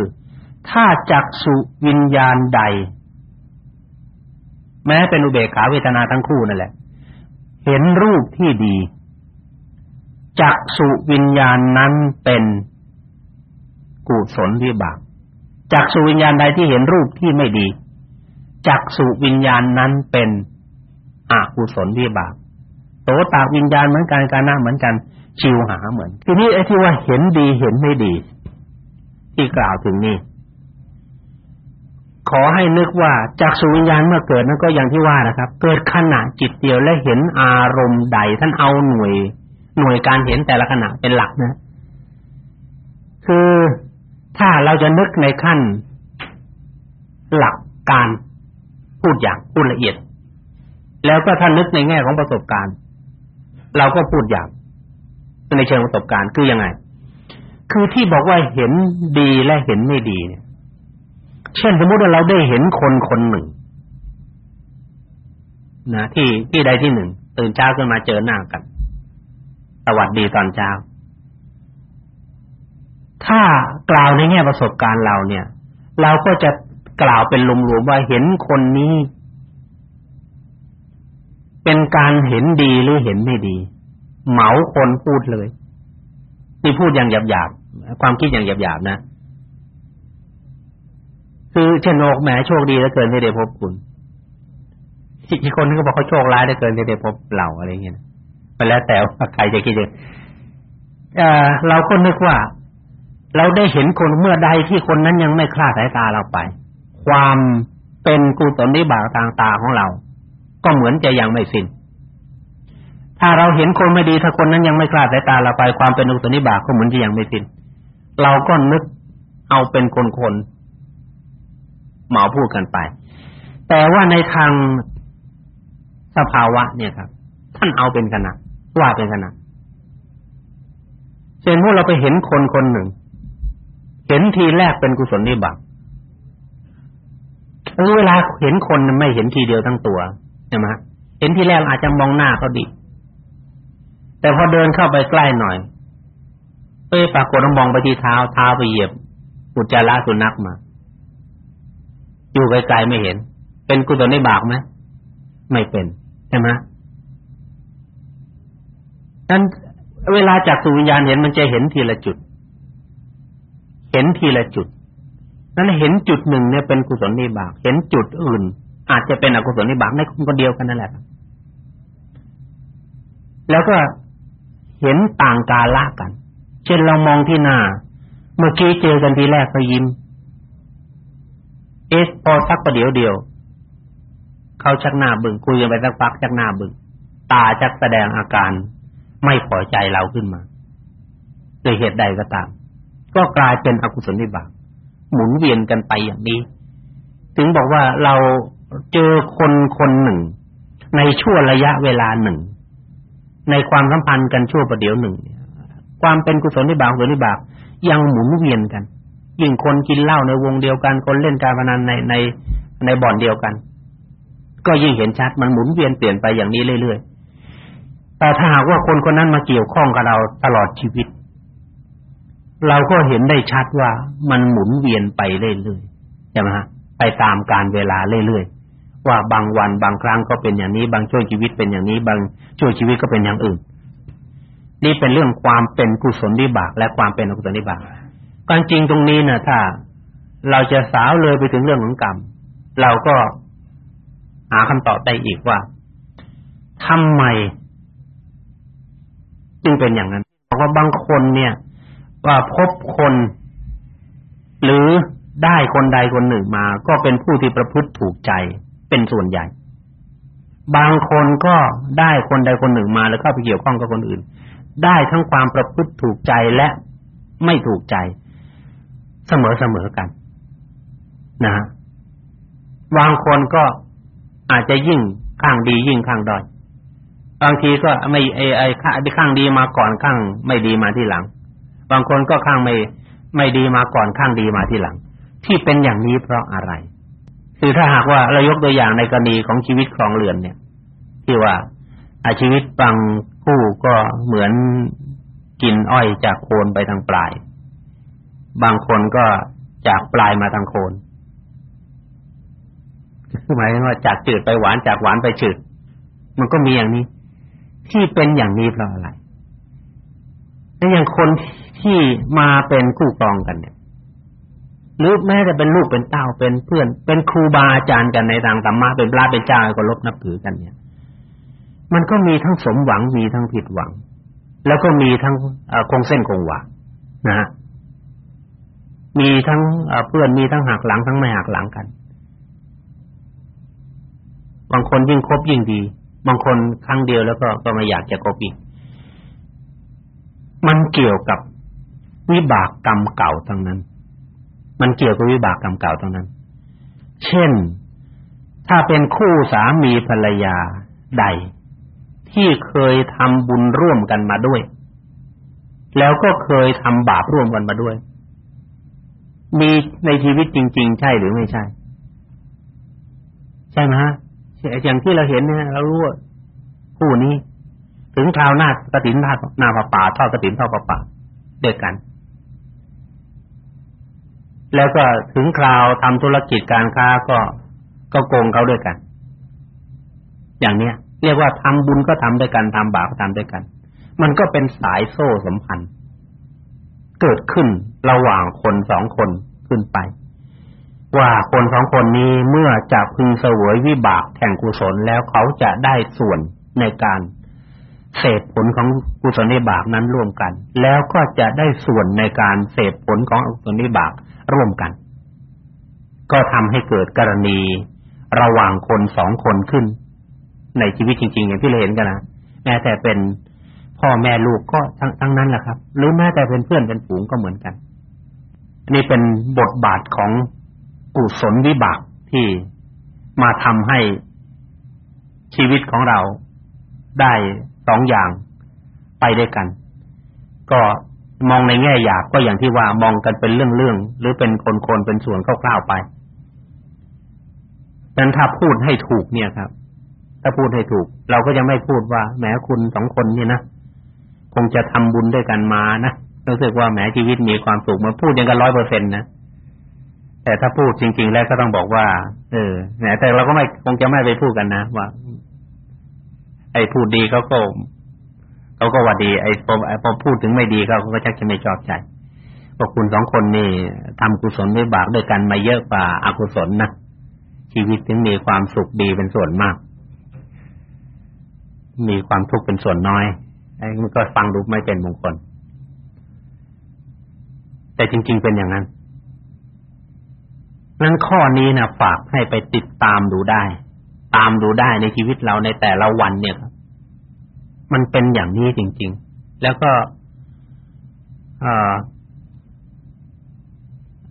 ถ้าจักสุวิญญาณใด แม้เป็นอุเบกขาเวทนาทั้งคู่นั่นแหละ เห็นรูปที่ดีจักสุวิญญาณนั้นเป็น กุศลวิบากจักสุวิญญาณใดที่เห็นรูปที่ไม่ดีจักสุวิญญาณนั้นเป็นอกุศลวิบากโสตวิญญาณเหมือนกันกานะเหมือนกัน ชิวหาเหมือน ทีนี้ไอ้ที่ว่าเห็นดีเห็นไม่ดี ที่กล่าวถึงนี่ขอให้นึกว่าจากสุวิญญาณเมื่อเกิดนั้นก็อย่างที่ว่านะครับ เกิดขณะจิตเดียวและเห็นอารมณ์ใด ท่านเอาหน่วย หน่วยการเห็นแต่ละขณะเป็นหลักนะ คือ ถ้าเราจะนึกในขั้นหลักการพูดอย่างพูดละเอียด แล้วก็ถ้านึกในแง่ของประสบการณ์ เราก็พูดอย่างในเชิงประสบการณ์คือยังไง คือที่บอกว่าเห็นดีและเห็นไม่ดีเนี่ย เช่นสมมติว่าเราได้เห็นคนคนหนึ่งนะที่ที่ใดที่หนึ่งตื่นเช้าขึ้นมาเจอหน้ากัน สวัสดีตอนเช้า ถ้ากล่าวในแง่ประสบการณ์เราเนี่ย เราก็จะกล่าวเป็นรวมๆว่าเห็นคนนี้ เป็นการเห็นดีหรือเห็นไม่ดี เหมาคนพูดเลยนี่พูดอย่างหยาบๆความคิดอย่างหยาบๆนะคือเช่นโอกแหมโชคดีเหลือเกินที่ได้พบคุณอีกคนนึงก็บอกเขาโชคร้ายเหลือเกินที่ได้พบเราอะไรเงี้ยไปแล้วแต่ว่าใครจะคิดเออเราก็นึกว่า เราได้เห็นคนเมื่อใดที่คนนั้นยังไม่คลาดสายตาเราไป ความเป็นกุศลนิบากทางตาของเรา ก็เหมือนจะยังไม่สิ้นถ้าเราเห็นคนไม่ดีถ้าคนนั้นยังไม่กล้าสายตาเราไป ความเป็นอุตนิบาตก็เหมือนจะยังไม่สิ้นเราก็นึกเอาเป็นคนๆหมอพูดกันไป แต่ว่าในทางสภาวะ เนี่ยครับ ท่านเอาเป็นขณะว่าเป็นขณะเช่นเมื่อเราไปเห็นคนคนหนึ่ง เห็นทีแรกเป็นกุศลนิบาตเวลาเห็นคนไม่เห็นทีเดียวทั้งตัวใช่ไหมเห็นทีแรกอาจจะมองหน้าเขาดี แต่พอเดินเข้าไปใกล้หน่อยเอ้ปรากฏมองไปที่เท้าเท้าไปเหยียบอุจจาระสุนัขมาอยู่ไกลๆไม่เห็น เป็นกุศลในบากไหมไม่เป็นใช่ไหมนั้นเวลาจากสุวิญญาณเห็นมันจะเห็นทีละจุด เห็นทีละจุด นั้นเห็นจุดหนึ่งเนี่ยเป็นกุศลนิบากเห็นจุดอื่น อาจจะเป็นอกุศลนิบากในคนคนเดียวกันนั่นแหละ แล้วก็เห็นต่างกาละกัน เช่นเรามองที่หน้า เมื่อกี้เจอกันทีแรกก็ยิ้ม เอ๊ะพอสักประเดี๋ยวเดียวเขาชักหน้าบึง้งคุยกันไปสักพักชักหน้าบึง้งตาชักแสดงอาการไม่พอใจเราขึ้นมาโดยเหตุใดก็ตาม ก็กลายเป็นอกุศลนิบากหมุนเวียนกันไปอย่างนี้ ถึงบอกว่าเราเจอคนคนหนึ่ง ในช่วงระยะเวลาหนึ่ง ในความสัมพันธ์กันชั่วประเดี๋ยวหนึ่งความเป็นกุศลนิบากกุศลนิบากยังหมุนเวียนกัน ยิ่งคนกินเหล้าในวงเดียวกัน คนเล่นการพนันในในในบ่อนเดียวกัน ก็ยิ่งเห็นชัดมันหมุนเวียนเปลี่ยนไปอย่างนี้เรื่อยๆแต่ถ้าหากว่าคนคนนั้นมาเกี่ยวข้องกับเราตลอดชีวิต เราก็เห็นได้ชัดว่ามันหมุนเวียนไปเรื่อยๆใช่ไหมฮะไปตามการเวลาเรื่อยๆว่าบางวันบางครั้งก็เป็นอย่างนี้ บางช่วงชีวิตเป็นอย่างนี้ บางช่วงชีวิตก็เป็นอย่างอื่น นี่เป็นเรื่องความเป็นกุศลวิบาก และความเป็นอกุศลวิบากการจริงตรงนี้นะถ้า เราจะสาวเลยไปถึงเรื่องของกรรม เราก็หาคำตอบได้อีกว่าทำไม จึงเป็นอย่างนั้นเพราะว่าบางคนเนี่ย ว่าพบคน หรือได้คนใดคนหนึ่งมา ก็เป็นผู้ที่ประพฤติถูกใจเป็นส่วนใหญ่ บางคนก็ได้คนใดคนหนึ่งมาแล้วก็ไปเกี่ยวข้องกับคนอื่น ได้ทั้งความประพฤติถูกใจและไม่ถูกใจ เสมอเสมอกัน นะฮะบางคนก็อาจจะยิ่งข้างดียิ่งข้างด้อยบางทีก็ไม่ไอ้ไอ้ข้างดีมาก่อนข้างไม่ดีมาที่หลัง บางคนก็ข้างไม่ไม่ดีมาก่อนข้างดีมาที่หลัง ที่เป็นอย่างนี้เพราะอะไร คือถ้าหากว่าเรายกตัวอย่างในกรณีของชีวิตครองเรือนเนี่ย ที่ว่าอาชีวิตบางผู้ก็เหมือนกินอ้อยจากโคนไปทางปลาย บางคนก็จากปลายมาทางโคนหมายว่าจากจืดไปหวานจากหวานไปจืด มันก็มีอย่างนี้ ที่เป็นอย่างนี้เพราะอะไร และอย่างคน ที่มาเป็นคู่ครองกันเนี่ยหรือแม้แต่เป็นลูกเป็นเต้าเป็นเพื่อน เป็นครูบาอาจารย์กันในทางธรรมะเป็นพระเป็นเจ้าก็ลบนับถือกันเนี่ย มันก็มีทั้งสมหวังมีทั้งผิดหวัง แล้วก็มีทั้งคงเส้นคงวานะฮะมีทั้งเพื่อนมีทั้งหักหลังทั้งไม่หักหลังกัน บางคนยิ่งคบยิ่งดี บางคนครั้งเดียวแล้วก็ก็ไม่อยากจะกบอีก มันเกี่ยวกับ วิบากกรรมเก่าทั้งนั้น มันเกี่ยวกับวิบากกรรมเก่าทั้งนั้น เช่น ถ้าเป็นคู่สามีภรรยาใด ที่เคยทำบุญร่วมกันมาด้วย แล้วก็เคยทำบาปร่วมกันมาด้วย มีในชีวิตจริง ๆ ใช่หรือไม่ใช่ ใช่ไหมฮะอย่างที่เราเห็นเนี่ยเรารู้ว่าผู้นี้ ถึงคราวหน้ากระถินทอดนาป่าทอดกระถินทอดปป่าด้วยกัน แล้วก็ถึงคราวทำธุรกิจการค้าก็ก็โกงเขาด้วยกัน อย่างเนี้ย เรียกว่าทำบุญก็ทำด้วยกันทำบาปก็ทำด้วยกัน มันก็เป็นสายโซ่สัมพันธ์ เกิดขึ้นระหว่างคนสองคนขึ้นไป ว่าคนสองคนนี้เมื่อจะพึงเสวยวิบากแห่งกุศลแล้วเขาจะได้ส่วนในการ เสพผลของกุศลวิบากนั้นร่วมกัน แล้วก็จะได้ส่วนในการเสพผลของอกุศลวิบากร่วมกัน ก็ทำให้เกิดกรณีระหว่างคนสองคนขึ้น ในชีวิตจริงๆอย่างที่เราเห็นกันนะแม้แต่เป็นพ่อแม่ลูกก็ทั้งทั้งนั้นแหละครับ หรือแม้แต่เป็นเพื่อนเป็นฝูงก็เหมือนกันนี่เป็นบทบาทของกุศลวิบากที่มาทำให้ชีวิตของเราได้ สองอย่างไปด้วยกัน ก็มองในแง่หยาบก็อย่างที่ว่ามองกันเป็นเรื่องๆหรือเป็นคนๆเป็นส่วนคร่าวๆไปดังนั้นถ้าพูดให้ถูกเนี่ยครับ ถ้าพูดให้ถูก เราก็จะไม่พูดว่าแม้คุณสองคนนี่นะคงจะทำบุญด้วยกันมานะรู้สึกว่าแม้ชีวิตมีความสุขมาพูดอย่างกันร้อยเปอร์เซ็นต์นะแต่ถ้าพูดจริง ๆ แล้วก็ต้องบอกว่า เออแต่เราก็ไม่คงจะไม่ไปพูดกันนะว่า ไอ้พูดดีเขาก็เขาก็ว่าดี ไอ้พอพอพูดถึงไม่ดีเขาก็ชักจะไม่ชอบใจพวกคุณสองคนนี่ทำกุศลวิบากด้วยกันมาเยอะกว่าอกุศลนะชีวิตถึงมีความสุขดีเป็นส่วนมาก มีความทุกข์เป็นส่วนน้อยไอ้มันก็ฟังดูไม่เป็นมงคล แต่จริง ๆ เป็นอย่างนั้นนั้นข้อนี้นะฝากให้ไปติดตามดูได้ ตามดูได้ในชีวิตเราในแต่ละวันเนี่ยครับมันเป็นอย่างนี้จริง ๆ แล้วก็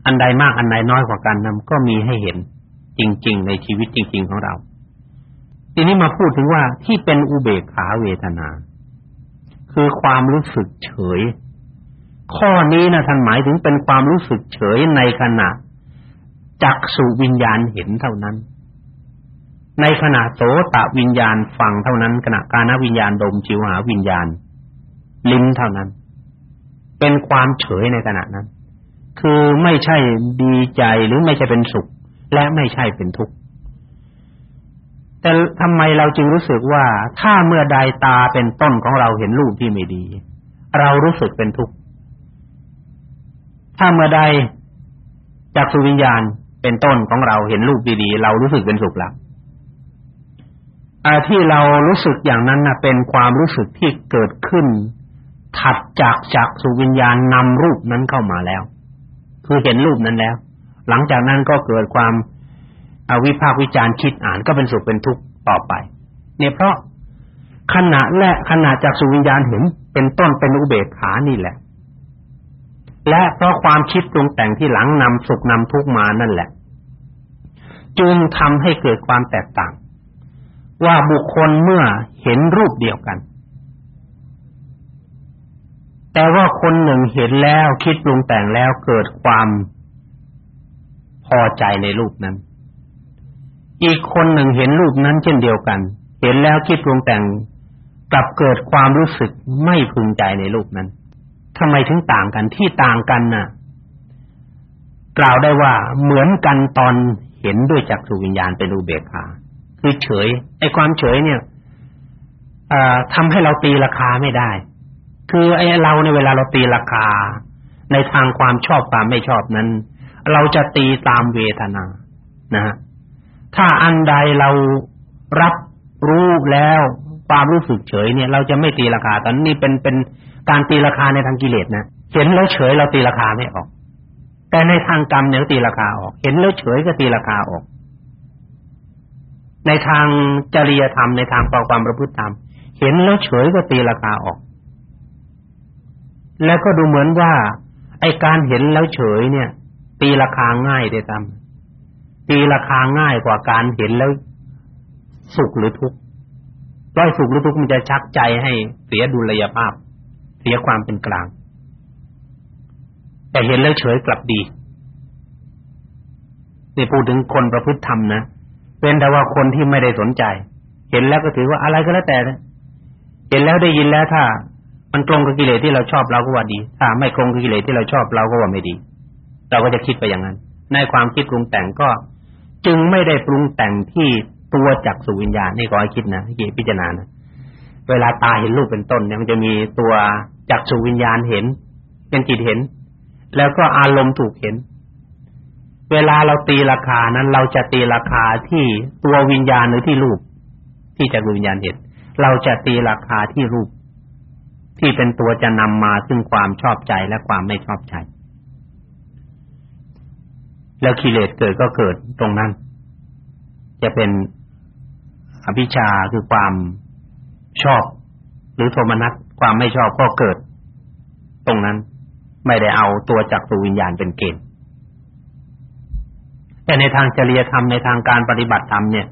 อันใดมากอันใดน้อยกว่ากันนั้นก็มีให้เห็นจริง ๆ ในชีวิตจริง ๆ ของเรา ทีนี้มาพูดถึงว่าที่เป็นอุเบกขาเวทนา คือความรู้สึกเฉย ข้อนี้นะท่านหมายถึงเป็นความรู้สึกเฉยในขณะจักสุวิญญาณเห็นเท่านั้น ในขณะโสตวิญญาณฟังเท่านั้นขณะกานวิญญาณดมชิวหาวิญญาณ ลิ้นเท่านั้น เป็นความเฉยในขณะนั้น คือไม่ใช่ดีใจหรือไม่ใช่เป็นสุข และไม่ใช่เป็นทุกข์แต่ทำไมเราจึงรู้สึกว่า ถ้าเมื่อใดตาเป็นต้นของเราเห็นรูปที่ไม่ดี เรารู้สึกเป็นทุกข์ถ้าเมื่อใดจากสุวิญญาณเป็นต้นของเราเห็นรูปดีๆเรารู้สึกเป็นสุขแล้ว อาที่เรารู้สึกอย่างนั้นนะเป็นความรู้สึกที่เกิดขึ้น ถัดจากจากสุวิญญาณนำรูปนั้นเข้ามาแล้ว คือเห็นรูปนั้นแล้ว หลังจากนั้นก็เกิดความอวิภาควิจารณ์คิดอ่านก็เป็นสุขเป็นทุกข์ต่อไป เนี่ยเพราะขณะและขณะจากสุวิญญาณเห็นเป็นต้นเป็นอุเบกขานี่แหละ และเพราะความคิดปรุงแต่งที่หลังนำสุขนำทุกข์มานั่นแหละ จึงทำให้เกิดความแตกต่าง ว่าบุคคลเมื่อเห็นรูปเดียวกัน แต่ว่าคนหนึ่งเห็นแล้วคิดปรุงแต่งแล้วเกิดความพอใจในรูปนั้น อีกคนหนึ่งเห็นรูปนั้นเช่นเดียวกัน เห็นแล้วคิดปรุงแต่งกลับเกิดความรู้สึกไม่พึงใจในรูปนั้นทำไมถึงต่างกันที่ต่างกันน่ะ กล่าวได้ว่าเหมือนกันตอนเห็นด้วยจักษุวิญญาณเป็นอุเบกขา คือเฉยไอ้ความเฉยเนี่ยอ่าทำให้เราตีราคาไม่ได้ คือไอ้เราในเวลาเราตีราคา ในทางความชอบความไม่ชอบนั้น เราจะตีตามเวทนานะฮะถ้าอันใดเรารับรู้แล้วความรู้สึกเฉยเนี่ย เราจะไม่ตีราคา ตอนนี้เป็นเป็นการตีราคาในทางกิเลสนะเห็นแล้วเฉยเราตีราคาไม่ออก แต่ในทางกรรมเนี่ยตีราคาออก เห็นแล้วเฉยก็ตีราคาออก ในทางจริยธรรมในทางความประพฤติธรรม เห็นแล้วเฉยก็ตีราคาออก แล้วก็ดูเหมือนว่าไอ้การเห็นแล้วเฉยเนี่ย ตีราคาง่ายได้ตามตีราคาง่ายกว่าการเห็นแล้วสุขหรือทุกข์ร้อยสุขหรือทุกข์มันจะชักใจให้เสียดุลยภาพ เสียความเป็นกลาง แต่เห็นแล้วเฉยกลับดีนี่พูดถึงคนประพฤติธรรมนะ เป็นแต่ว่าคนที่ไม่ได้สนใจ เห็นแล้วก็ถือว่าอะไรก็แล้วแต่นะเห็นแล้วได้ยินแล้วถ้า มันตรงกับกิเลสที่เราชอบเราก็ว่าดี ถ้าไม่ตรงกับกิเลสที่เราชอบเราก็ว่าไม่ดี เราก็จะคิดไปอย่างนั้น ในความคิดปรุงแต่งก็ จึงไม่ได้ปรุงแต่งที่ตัวจักสุวิญญาณนี่ก็ให้คิดนะให้พิจารณานะเวลาตาเห็นรูปเป็นต้นเนี่ยมันจะมีตัวจักสุวิญญาณเห็น เป็นจิตเห็น แล้วก็อารมณ์ถูกเห็น เวลาเราตีราคานั้นเราจะตีราคาที่ตัววิญญาณหรือที่รูป ที่จักสุวิญญาณเห็นเราจะตีราคาที่รูป ที่เป็นตัวจะนำมาซึ่งความชอบใจและความไม่ชอบใจ แล้วกิเลสเกิดก็เกิดตรงนั้น จะเป็นอภิชาคือความชอบ หรือโทมนัสความไม่ชอบก็เกิด ตรงนั้น ไม่ได้เอาตัวจักรวิญญาณเป็นเกณฑ์ แต่ในทางจริยธรรมในทางการปฏิบัติธรรมเนี่ย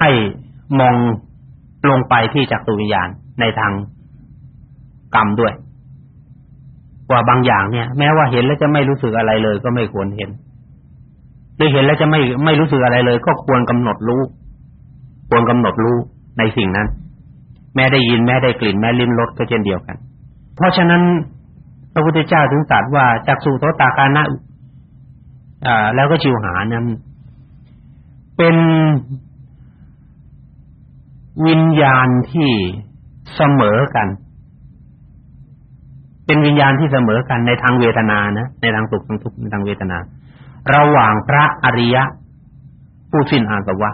ให้มองลงไปที่จักรวิญญาณในทางกรรมด้วย ว่าบางอย่างเนี่ย แม้ว่าเห็นแล้วจะไม่รู้สึกอะไรเลย ก็ไม่ควรเห็นหรือเห็นแล้วจะไม่ไม่รู้สึกอะไรเลย ก็ควรกำหนดรู้ ควรกำหนดรู้ในสิ่งนั้น แม้ได้ยินแม้ได้กลิ่นแม้ลิ้มรสก็เช่นเดียวกัน เพราะฉะนั้นพระพุทธเจ้าถึงตรัสว่าจักสุโตตาคานะ แล้วก็ชิวหานั้น เป็นวิญญาณที่เสมอกัน เป็นวิญญาณที่เสมอกันในทางเวทนานะในทางสุขทางทุกข์ในทางเวทนา ระหว่างพระอริยะ ผู้สิ้นอาสวะ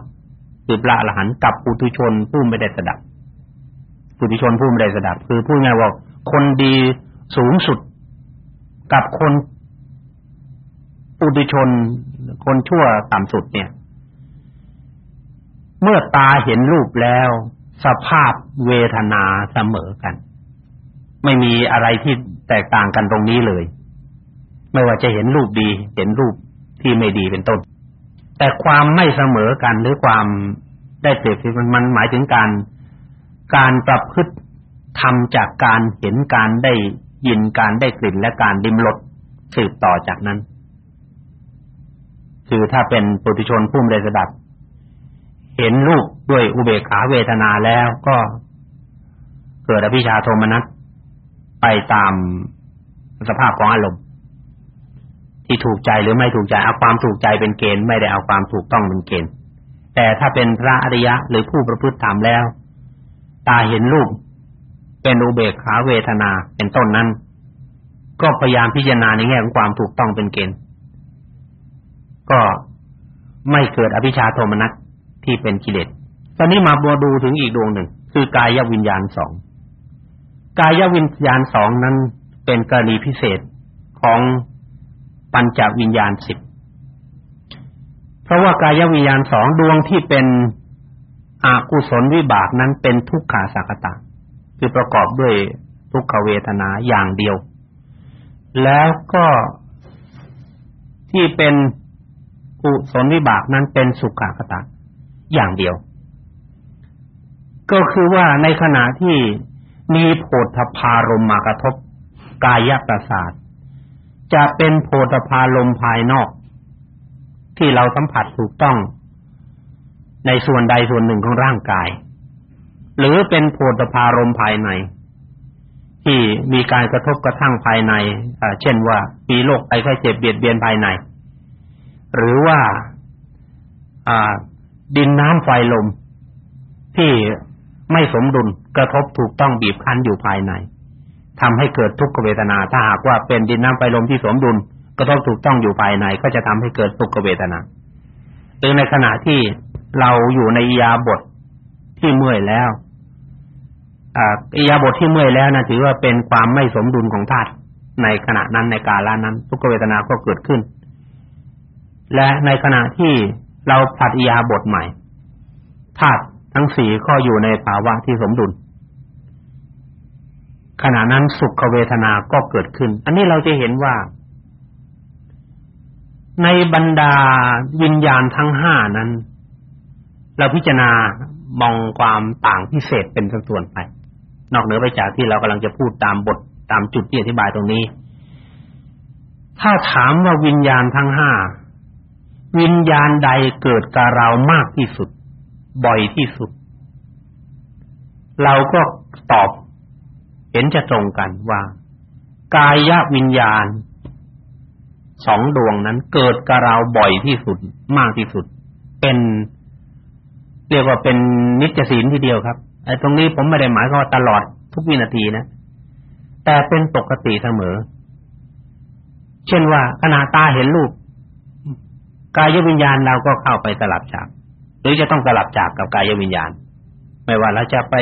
คือพระอรหันต์กับปุถุชนผู้ไม่ได้สดับปุถุชนผู้ไม่ได้สดับ คือพูดง่ายว่าคนดีสูงสุดกับคน ปุถุชนคนชั่วต่ำสุดเนี่ย เมื่อตาเห็นรูปแล้ว สภาพเวทนาเสมอกัน ไม่มีอะไรที่แตกต่างกันตรงนี้เลย ไม่ว่าจะเห็นรูปดี เห็นรูปที่ไม่ดีเป็นต้น แต่ความไม่เสมอกันหรือความได้เปรียบเทียบมันหมายถึงการ การประพฤติทำจากการเห็นการได้ยินการได้กลิ่นและการดิ้มรสสืบต่อจากนั้น คือถ้าเป็นปุถุชนผู้ไม่ได้สดับ เห็นรูปด้วยอุเบกขาเวทนาแล้วก็เกิดอภิชาโทมนัสไปตามสภาพของอารมณ์ที่ถูกใจหรือไม่ถูกใจเอาความถูกใจเป็นเกณฑ์ไม่ได้เอาความถูกต้องเป็นเกณฑ์ แต่ถ้าเป็นพระอริยะหรือผู้ประพฤติธรรมแล้ว ตาเห็นรูปเป็นอุเบกขาเวทนาเป็นต้นนั้น ก็พยายามพิจารณาในแง่ของความถูกต้องเป็นเกณฑ์ ก็ไม่เกิดอภิชาโทมนัสที่เป็นกิเลสตอนนี้มาบัวดูถึงอีกดวงหนึ่ง คือกายวิญญาณสองกายวิญญาณสองนั้นเป็นกรณีพิเศษของปัญจวิญญาณสิบเพราะว่ากายวิญญาณสองดวงที่เป็นอากุศลวิบากนั้นเป็นทุกขาสักตะคือประกอบด้วยทุกขเวทนาอย่างเดียว แล้วก็ที่เป็น กุศลวิบากนั้นเป็นสุขากตะอย่างเดียว ก็คือว่าในขณะที่มีโพธพารมมากระทบกายประสาทจะเป็นโพธพารมภายนอก ที่เราสัมผัสถูกต้อง ในส่วนใดส่วนหนึ่งของร่างกาย หรือเป็นโพธพารมภายใน ที่มีการกระทบกระทั่งภายในเช่นว่าปีโรคไอไข้เจ็บเบียดเบียนภายใน หรือว่าดินน้ำไฟลม ที่ไม่สมดุลกระทบถูกต้องบีบคั้นอยู่ภายในทำให้เกิดทุกขเวทนา ถ้าหากว่าเป็นดินน้ำไฟลมที่สมดุลกระทบถูกต้องอยู่ภายใน ก็จะทำให้เกิดทุกขเวทนาหรือในขณะที่เราอยู่ในยาบทที่เมื่อยแล้วอ่ายาบทที่เมื่อยแล้วนะถือว่าเป็นความไม่สมดุลของธาตุในขณะนั้นในกาลนั้นทุกขเวทนาก็เกิดขึ้น และในขณะที่เราผัดยาบทใหม่ธาตุทั้งสี่ก็อยู่ในภาวะที่สมดุล ขณะนั้นสุขเวทนาก็เกิดขึ้น อันนี้เราจะเห็นว่า ในบรรดาวิญญาณทั้งห้านั้น เราพิจารณามองความต่างพิเศษเป็นส่วนไป นอกเหนือไปจากที่เรากำลังจะพูดตามบทตามจุดที่อธิบายตรงนี้ ถ้าถามว่าวิญญาณทั้งห้า วิญญาณใดเกิดกับเรามากที่สุด บ่อยที่สุด เราก็ตอบ เห็นจะตรงกันว่า กายวิญญาณสองดวงนั้นเกิดกับเราบ่อยที่สุด มากที่สุด เป็นเรียกว่าเป็นนิจศีลทีเดียวครับไอ้ตรงนี้ผมไม่ได้หมายความว่าตลอดทุกวินาทีนะ แต่เป็นปกติเสมอ เช่นว่าขณะตาเห็นรูป กายวิญญาณเราก็เข้าไปสลับฉากหรือจะต้องสลับฉากกับกายวิญญาณ ไม่ว่าเราจะไป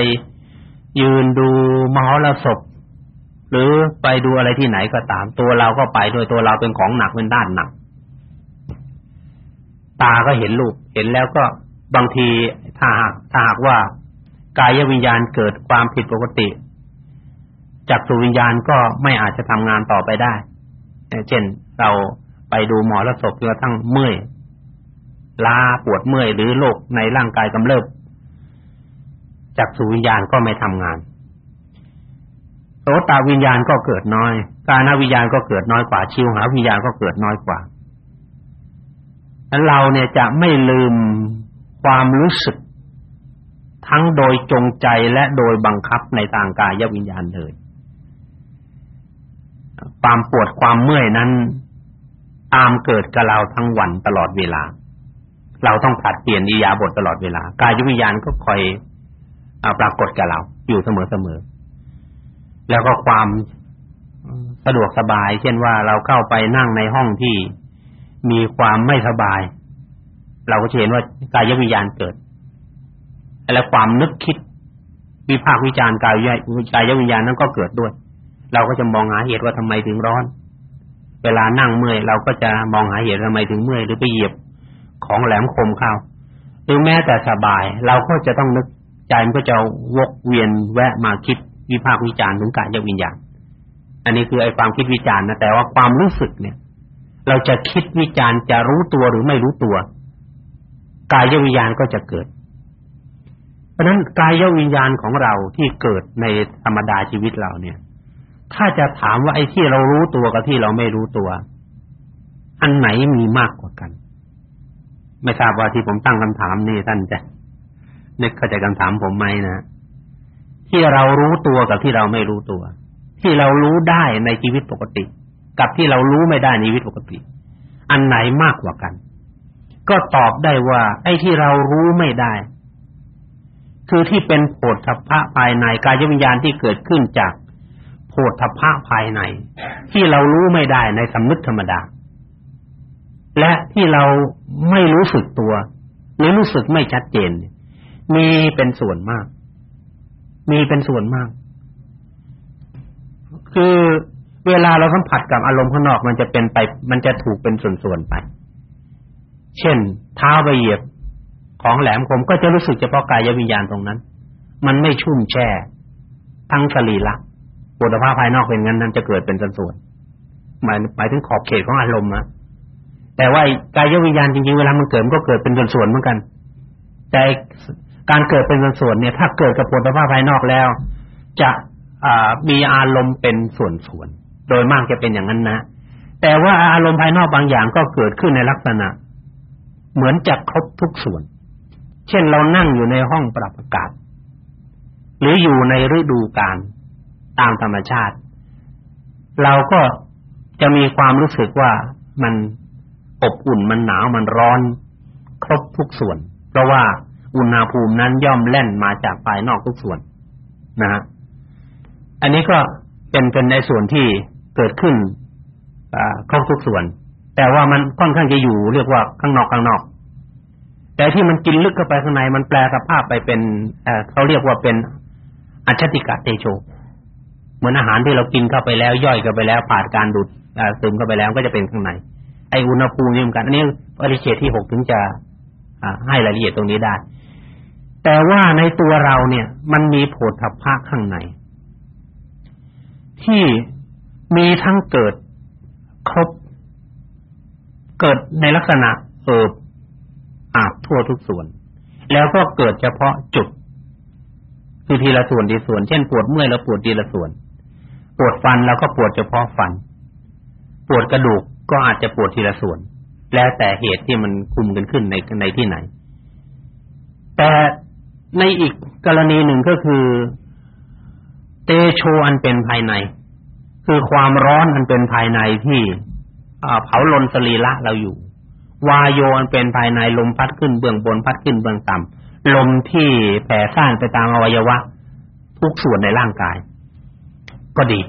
ยืนดูมหรสพหรือไปดูอะไรที่ไหนก็ตาม ตัวเราก็ไปโดยตัวเราเป็นของหนักเป็นด้านหนัก ตาก็เห็นรูปเห็นแล้วก็บางทีถ้าหากถ้าหากว่ากายวิญญาณเกิดความผิดปกติจักสุวิญญาณก็ไม่อาจจะทำงานต่อไปได้เช่นเรา ดูหมอแล้วศพจนกระทั่งเมื่อยล้าปวดเมื่อยหรือโรคในร่างกายกำเริบจักสุวิญญาณก็ไม่ทำงานโสตวิญญาณก็เกิดน้อย กาณวิญญาณก็เกิดน้อยกว่า ชิวหาวิญญาณก็เกิดน้อยกว่าั้นเราเนี่ยจะไม่ลืมความรู้สึก ทั้งโดยจงใจและโดยบังคับในทางกายวิญญาณเลย ความปวดความเมื่อยนั้น ตามเกิดกับเราทั้งวันตลอดเวลา เราต้องผัดเปลี่ยนอิยาบทตลอดเวลากายวิญญาณก็คอยปรากฏกับเรา อยู่เสมอๆแล้วก็ความสะดวกสบาย เช่นว่าเราเข้าไปนั่งในห้องที่มีความไม่สบาย เราก็เห็นว่ากายวิญญาณเกิดแล้วความนึกคิดวิพากษ์วิจารณ์กายกายวิญญาณนั้นก็เกิดด้วย เราก็จะมองหาเหตุว่าทำไมถึงร้อน เวลานั่งเมื่อยเราก็จะมองหาเหตุทำไมถึงเมื่อยหรือไปเหยียบของแหลมคมเข้าหรือแม้แต่สบาย เราก็จะต้องนึกใจมันก็จะวกเวียนแวะมาคิดวิพากษ์วิจารณ์ถึงกายวิญญาณอันนี้คือไอ้ความคิดวิจารณ์นะแต่ว่าความรู้สึกเนี่ย เราจะคิดวิจารณ์จะรู้ตัวหรือไม่รู้ตัวกายวิญญาณก็จะเกิด เพราะนั้นกายวิญญาณของเราที่เกิดในธรรมดาชีวิตเราเนี่ย ถ้าจะถามว่าไอ้ที่เรารู้ตัวกับที่เราไม่รู้ตัว อันไหนมีมากกว่ากัน ไม่ทราบว่าที่ผมตั้งคำถามนี่ท่านจะนึกเข้าใจคำถามผมไหมนะที่เรารู้ตัวกับที่เราไม่รู้ตัว ที่เรารู้ได้ในชีวิตปกติ กับที่เรารู้ไม่ได้ในชีวิตปกติ อันไหนมากกว่ากัน ก็ตอบได้ว่า ไอ้ที่เรารู้ไม่ได้ คือที่เป็นโผฏฐัพพะภายในกายวิญญาณที่เกิดขึ้นจาก โผฏฐัพพะภายใน ที่เรารู้ไม่ได้ในสำนึกธรรมดา และที่เราไม่รู้สึกตัว หรือรู้สึกไม่ชัดเจน มีเป็นส่วนมาก มีเป็นส่วนมาก คือเวลาเราสัมผัสกับอารมณ์ข้างนอกมันจะเป็นไป มันจะถูกเป็นส่วนๆไป เช่น เท้าไปเหยียบของแหลมคมก็จะรู้สึกเฉพาะกายวิญญาณตรงนั้น มันไม่ชุ่มแช่ทั้งสรีระ ปุถะภาพภายนอกเป็นงั้นนั้นจะเกิดเป็นส่วนหมายหมายถึงขอบเขตของอารมณ์นะแต่ว่ากายวิญญาณจริงๆเวลามันเกิดมันก็เกิดเป็นส่วนๆเหมือนกัน แต่การเกิดเป็นส่วนๆเนี่ย ถ้าเกิดกับปุถะภาพภายนอกแล้ว จะมีอารมณ์เป็นส่วนๆโดยมากจะเป็นอย่างนั้นนะแต่ว่าอารมณ์ภายนอกบางอย่างก็เกิดขึ้นในลักษณะ เหมือนจะครบทุกส่วน เช่นเรานั่งอยู่ในห้องปรับอากาศ หรืออยู่ในฤดูกาล ตามธรรมชาติ เราก็จะมีความรู้สึกว่ามันอบอุ่นมันหนาวมันร้อน ครบทุกส่วน เพราะว่าอุณหภูมินั้นย่อมแล่นมาจากภายนอกทุกส่วนนะฮะอันนี้ก็เป็นเป็นในส่วนที่เกิดขึ้นครบทุกส่วน แต่ว่ามันค่อนข้างจะอยู่เรียกว่าข้างนอกข้างนอก แต่ที่มันกินลึกเข้าไปข้างในมันแปลสภาพไปเป็นเอ่อเขาเรียกว่าเป็นอัจฉติกะเตโช เหมือนอาหารที่เรากินเข้าไปแล้วย่อยเข้าไปแล้วผ่านการดูดซึมเข้าไปแล้วก็จะเป็นข้างในไออุณหภูมินี่เหมือนกันอันนี้ปริเชตที่หกถึงจะให้รายละเอียดตรงนี้ได้ แต่ว่าในตัวเราเนี่ย มันมีโผฏฐัพพะข้างใน ที่มีทั้งเกิดครบ เกิดในลักษณะเอิบอาบทั่วทุกส่วน แล้วก็เกิดเฉพาะจุด คือทีละส่วนทีส่วน เช่นปวดเมื่อยแล้วปวดทีละส่วน ปวดฟันแล้วก็ปวดเฉพาะฟัน ปวดกระดูกก็อาจจะปวดทีละส่วน แล้วแต่เหตุที่มันคุมกันขึ้นในในที่ไหน แต่ในอีกกรณีหนึ่งก็คือ เตโชอันเป็นภายใน คือความร้อนอันเป็นภายในที่เผาลนสรีระเราอยู่ วายโยนเป็นภายในลมพัดขึ้นเบื้องบนพัดขึ้นเบื้องต่ำลมที่แผ่ซ่านไปตามอวัยวะ ทุกส่วนในร่างกาย ก็ดี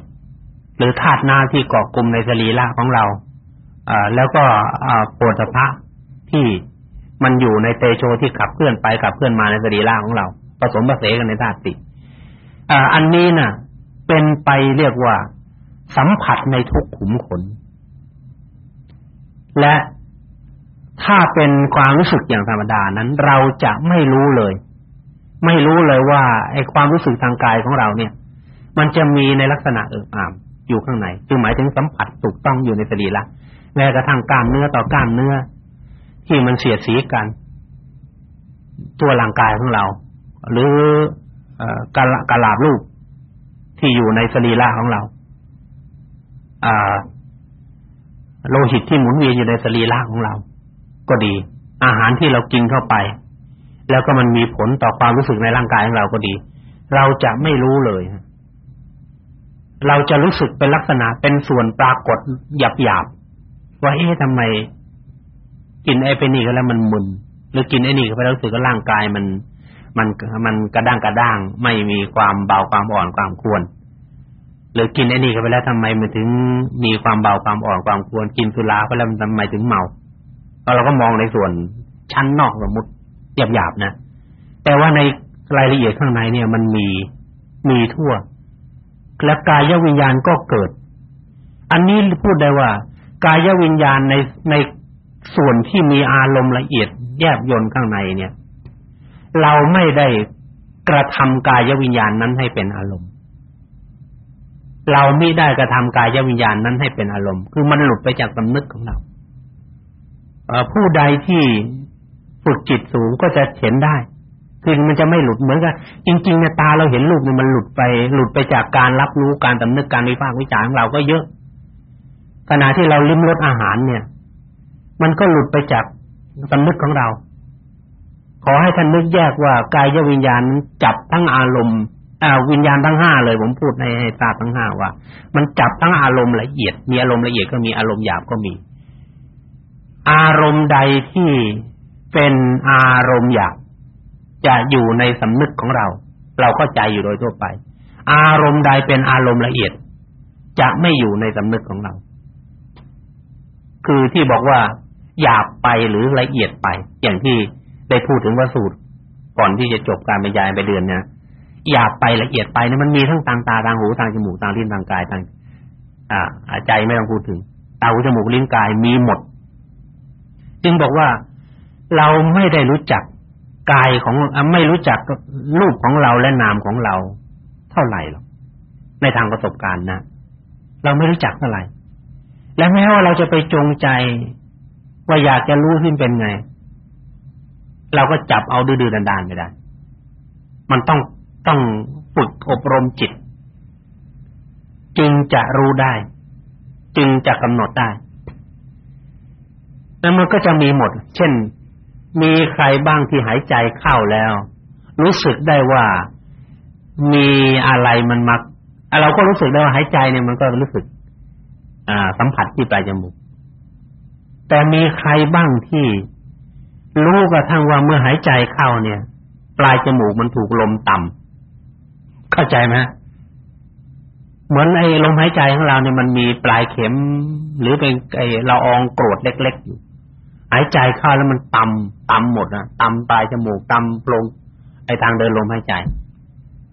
หรือธาตุน้ำที่เกาะกลุ่มในสรีระของเราอ่าแล้วก็อ่าโพธพะที่มันอยู่ในเตโชที่ขับเคลื่อนไปขับเคลื่อนมาในสรีระของเรา ผสมผสานกันในธาตุติอ่าอันนี้น่ะ เป็นไปเรียกว่า สัมผัสในทุกขุมขน และถ้าเป็นความรู้สึกอย่างธรรมดานั้น เราจะไม่รู้เลย ไม่รู้เลยว่าไอ้ความรู้สึกทางกายของเราเนี่ย มันจะมีในลักษณะเอิบอาบอยู่ข้างในคือหมายถึงสัมผัสถูกต้องอยู่ในสรีระแม้กระทั่งกล้ามเนื้อต่อกล้ามเนื้อ ที่มันเสียดสีกัน ตัวร่างกายของเรา หรือกระกระลาบรูปที่อยู่ในสรีระของเราอ่าโลหิตที่หมุนเวียนอยู่ในสรีระของเรา ก็ดี อาหารที่เรากินเข้าไป แล้วก็มันมีผลต่อความรู้สึกในร่างกายของเราก็ดี เราจะไม่รู้เลย เราจะรู้สึกเป็นลักษณะเป็นส่วนปรากฏหยาบๆว่าเอ๊ะทำไมกินไอ้ไปนี่ก็แล้วมันมึนหรือกินไอ้นี่ก็ไปแล้วรู้สึกว่าร่างกายมัน มันมันกระด้างกระด้าง ไม่มีความเบาความอ่อนความควรหรือกินไอ้นี่ก็ไปแล้วทำไมมันถึงมีความเบาความอ่อนความควรกินสุราไปแล้วมันทำไมถึงเมาเราก็มองในส่วนชั้นนอกสมมติหยาบๆนะแต่ว่าในรายละเอียดข้างในเนี่ยมันมีมีทั่ว และกายวิญญาณก็เกิด อันนี้พูดได้ว่า กายวิญญาณในในส่วนที่มีอารมณ์ละเอียดแยบยนข้างในเนี่ย เราไม่ได้กระทำกายวิญญาณนั้นให้เป็นอารมณ์ เราไม่ได้กระทำกายวิญญาณนั้นให้เป็นอารมณ์ คือมันหลุดไปจากสำนึกของเราผู้ใดที่ฝึกจิตสูงก็จะเห็นได้ คือมันจะไม่หลุดเหมือนกับจริงๆเนี่ยตาเราเห็นรูปเนี่ยมันหลุดไปหลุดไปจากการรับรู้การสำนึกการวิพากษ์วิจารณ์ของเราก็เยอะ ขณะที่เราลิ้มรสอาหารเนี่ย มันก็หลุดไปจากสำนึกของเรา ขอให้ท่านนึกแยกว่ากายวิญญาณจับทั้งอารมณ์อ่าวิญญาณทั้งห้าเลยผมพูดในให้ทราบทั้งห้าว่า มันจับทั้งอารมณ์ละเอียด มีอารมณ์ละเอียดก็มีอารมณ์หยาบก็มี อารมณ์ใดที่เป็นอารมณ์หยาบ จะอยู่ในสำนึกของเรา เราเข้าใจอยู่โดยทั่วไป อารมณ์ใดเป็นอารมณ์ละเอียด จะไม่อยู่ในสำนึกของเรา คือที่บอกว่าหยาบไปหรือละเอียดไป อย่างที่ได้พูดถึงว่าสูตร ก่อนที่จะจบการบรรยายไปเดือนเนี่ยหยาบไปละเอียดไปเนี่ยมันมีทั้งทางตาทางหูทางจมูกทางลิ้นทางกายทาง อ่าใจไม่ต้องพูดถึงตาหูจมูกลิ้นกายมีหมด จึงบอกว่าเราไม่ได้รู้จัก กายของไม่รู้จักรูปของเราและนามของเรา เท่าไหร่หรอกในทางประสบการณ์นะเราไม่รู้จักเท่าไหร่และแม้ว่าเราจะไปจงใจว่าอยากจะรู้ขึ้นเป็นไง เราก็จับเอาดื้อๆดานๆไม่ได้ มันต้องต้องฝึกอบรมจิต จึงจะรู้ได้ จึงจะกำหนดได้ แล้วมันก็จะมีหมด เช่น มีใครบ้างที่หายใจเข้าแล้ว รู้สึกได้ว่ามีอะไรมันมาเราก็รู้สึกได้ว่าหายใจเนี่ยมันก็รู้สึก อ่า สัมผัสที่ปลายจมูกแต่มีใครบ้างที่รู้กระทั่งว่าเมื่อหายใจเข้าเนี่ย ปลายจมูกมันถูกลมต่ำเข้าใจไหมเหมือนไอ้ลมหายใจของเราเนี่ยมันมีปลายเข็ม หรือเป็นไอ้ละอองโกรธเล็กๆอยู่ หายใจเข้าแล้วมันต่ำต่ำหมดนะต่ำปลายจมูกต่ำโพรงไอ้ทางเดินลมหายใจ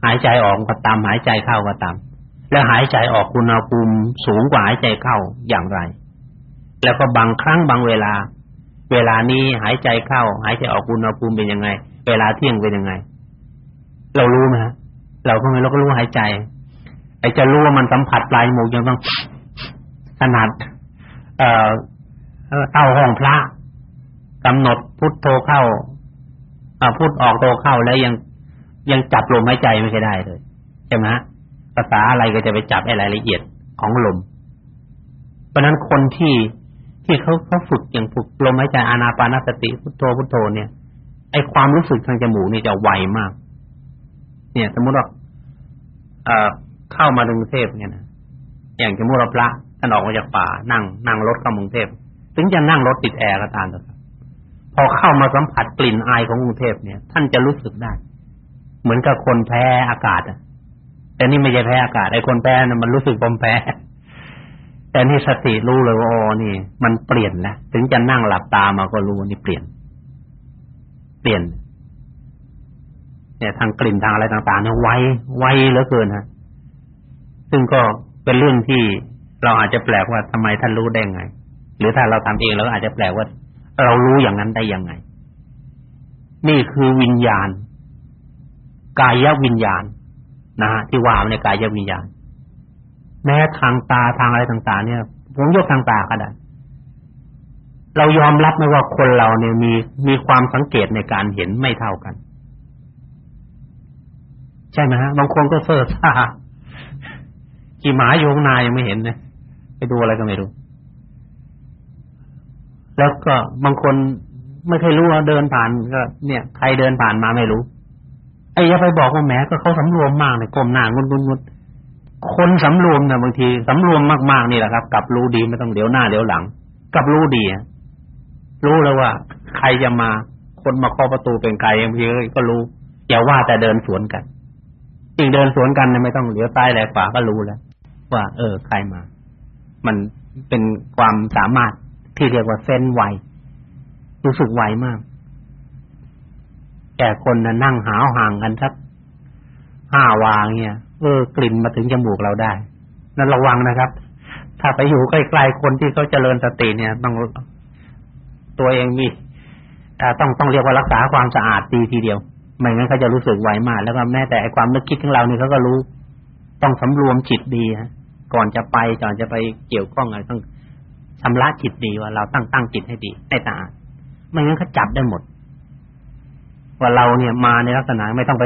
หายใจออกก็ต่ำหายใจเข้าก็ต่ำแล้วหายใจออกอุณหภูมิสูงกว่าหายใจเข้าอย่างไร แล้วก็บางครั้งบางเวลา เวลานี้หายใจเข้า หายใจออกอุณหภูมิเป็นยังไง เวลาเที่ยงเป็นยังไง เรารู้ไหมเราก็ไม่เราก็รู้หายใจ ไอ้จะรู้ว่ามันสัมผัสปลายจมูกยังต้องขนาด เอ่อเข้าห้องพระ กำหนดพุทโธเข้าอาพุทออกโธเข้าแล้วยังยังจับลมหายใจไม่ได้เลยใช่ไหมภาษาอะไรก็จะไปจับไอ้รายละเอียดของลม เพราะนั้นคนที่ที่เขาเขาฝึกอย่างฝึกลมหายใจอานาปานสติพุทโธพุทโธเนี่ยไอ้ความรู้สึกทางจมูกนี่จะไวมาก เนี่ย สมมติว่าเอ่อเข้ามากรุงเทพเนี่ยนะอย่างสมมติว่าพระท่านออกมาจากป่านั่งนั่งรถเข้ากรุงเทพถึงจะนั่งรถติดแอร์ก็ตามเถอะ พอเข้ามาสัมผัสกลิ่นอายของกรุงเทพเนี่ย ท่านจะรู้สึกได้ เหมือนกับคนแพ้อากาศอะแต่นี่ไม่ใช่แพ้อากาศไอ้คนแพ้น่ะมันรู้สึกปมแพ้แต่นี่สติรู้เลยว่าอ๋อนี่ มันเปลี่ยนแล้วถึงจะนั่งหลับตามาก็รู้ว่านี่เปลี่ยน เปลี่ยน เนี่ยทางกลิ่นทางอะไรต่างๆเนี่ยไวไวเหลือเกินฮะซึ่งก็เป็นเรื่องที่เราอาจจะแปลกว่าทำไมท่านรู้ได้ไง หรือถ้าเราทำเองเราอาจจะแปลกว่า เรารู้อย่างนั้นได้ยังไง นี่คือวิญญาณ กายวิญญาณนะฮะที่ว่าในกายวิญญาณ แม้ทางตาทางอะไรต่างๆเนี่ยผมยกทางตาก็ได้เรายอมรับไหมว่าคนเราเนี่ยมีมีความสังเกตในการเห็นไม่เท่ากัน ใช่ไหมฮะบางคนก็เซ่อซ่าขี่หมาอยู่ข้างในยังไม่เห็นนะไปดูอะไรก็ไม่รู้ แล้วก็บางคนไม่เคยรู้ว่าเดินผ่านก็เนี่ยใครเดินผ่านมาไม่รู้ ไอ้อย่าไปบอกว่าแหมก็เขาสำรวมมากเลยก้มหน้างุนงุนคนสำรวมนะบางทีสำรวมมากๆนี่แหละครับกลับรู้ดีไม่ต้องเดี๋ยวหน้าเดี๋ยวหลังกลับรู้ดีรู้แล้วว่า ใครจะมาคนมาเคาะประตูเป็นใครบางทีก็รู้อย่าว่าแต่เดินสวนกันจริงเดินสวนกันเนี่ยไม่ต้องเลี้ยวซ้ายแลขวาก็รู้แล้ว ว่า เออ ใครมา มันเป็นความสามารถ ที่เรียกว่าเส้นไวรู้สึกไวมากแก่คนน่ะนั่งหาวห่างกันสักห้าวางเนี่ยเออกลิ่นมาถึงจมูกเราได้ นั้นระวังนะครับ ถ้าไปอยู่ใกล้ๆคนที่เขาเจริญสติเนี่ยต้องตัวเองมีต้องต้องเรียกว่ารักษาความสะอาดดีทีเดียว ไม่งั้นเขาจะรู้สึกไวมาก แล้วก็แม้แต่ความนึกคิดของเราเนี่ยเขาก็รู้ ต้องสำรวมจิตดีฮะก่อนจะไปก่อนจะไปเกี่ยวข้องอะไรต้อง ชำระจิตดีว่าเราตั้งตั้งจิตให้ดีให้ตาไม่งั้นเขาจับได้หมด ว่าเราเนี่ยมาในลักษณะไม่ต้องไป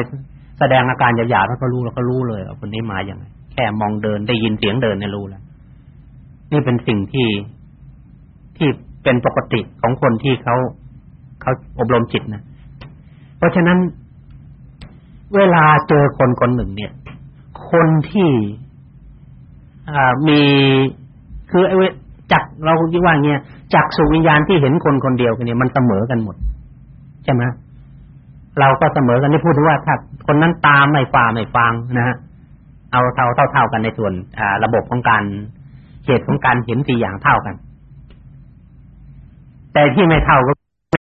แสดงอาการหยาบๆเขาก็รู้เราก็รู้เลยว่าคนนี้มาอย่างไงแค่มองเดินได้ยินเสียงเดินเนี่ยรู้แล้วนี่เป็นสิ่งที่ที่เป็นปกติของคนที่เขาเขาอบรมจิตนะเพราะฉะนั้น เวลาเจอคนคนหนึ่ง เนี่ย คนที่อ่ามีคือ จักเราคิดว่าเงี้ยจักสุวิญญาณที่เห็นคนคนเดียวกันเนี่ยมันเสมอกันหมดใช่ไหมเราก็เสมอกันที่พูดถึงว่าถ้าคนนั้นตามไม่ฟังไม่ฟังนะฮะเอาเท่าเท่าเท่ากันในส่วนอ่าระบบของการเหตุของการเห็นสี่อย่างเท่ากัน แต่ที่ไม่เท่าก็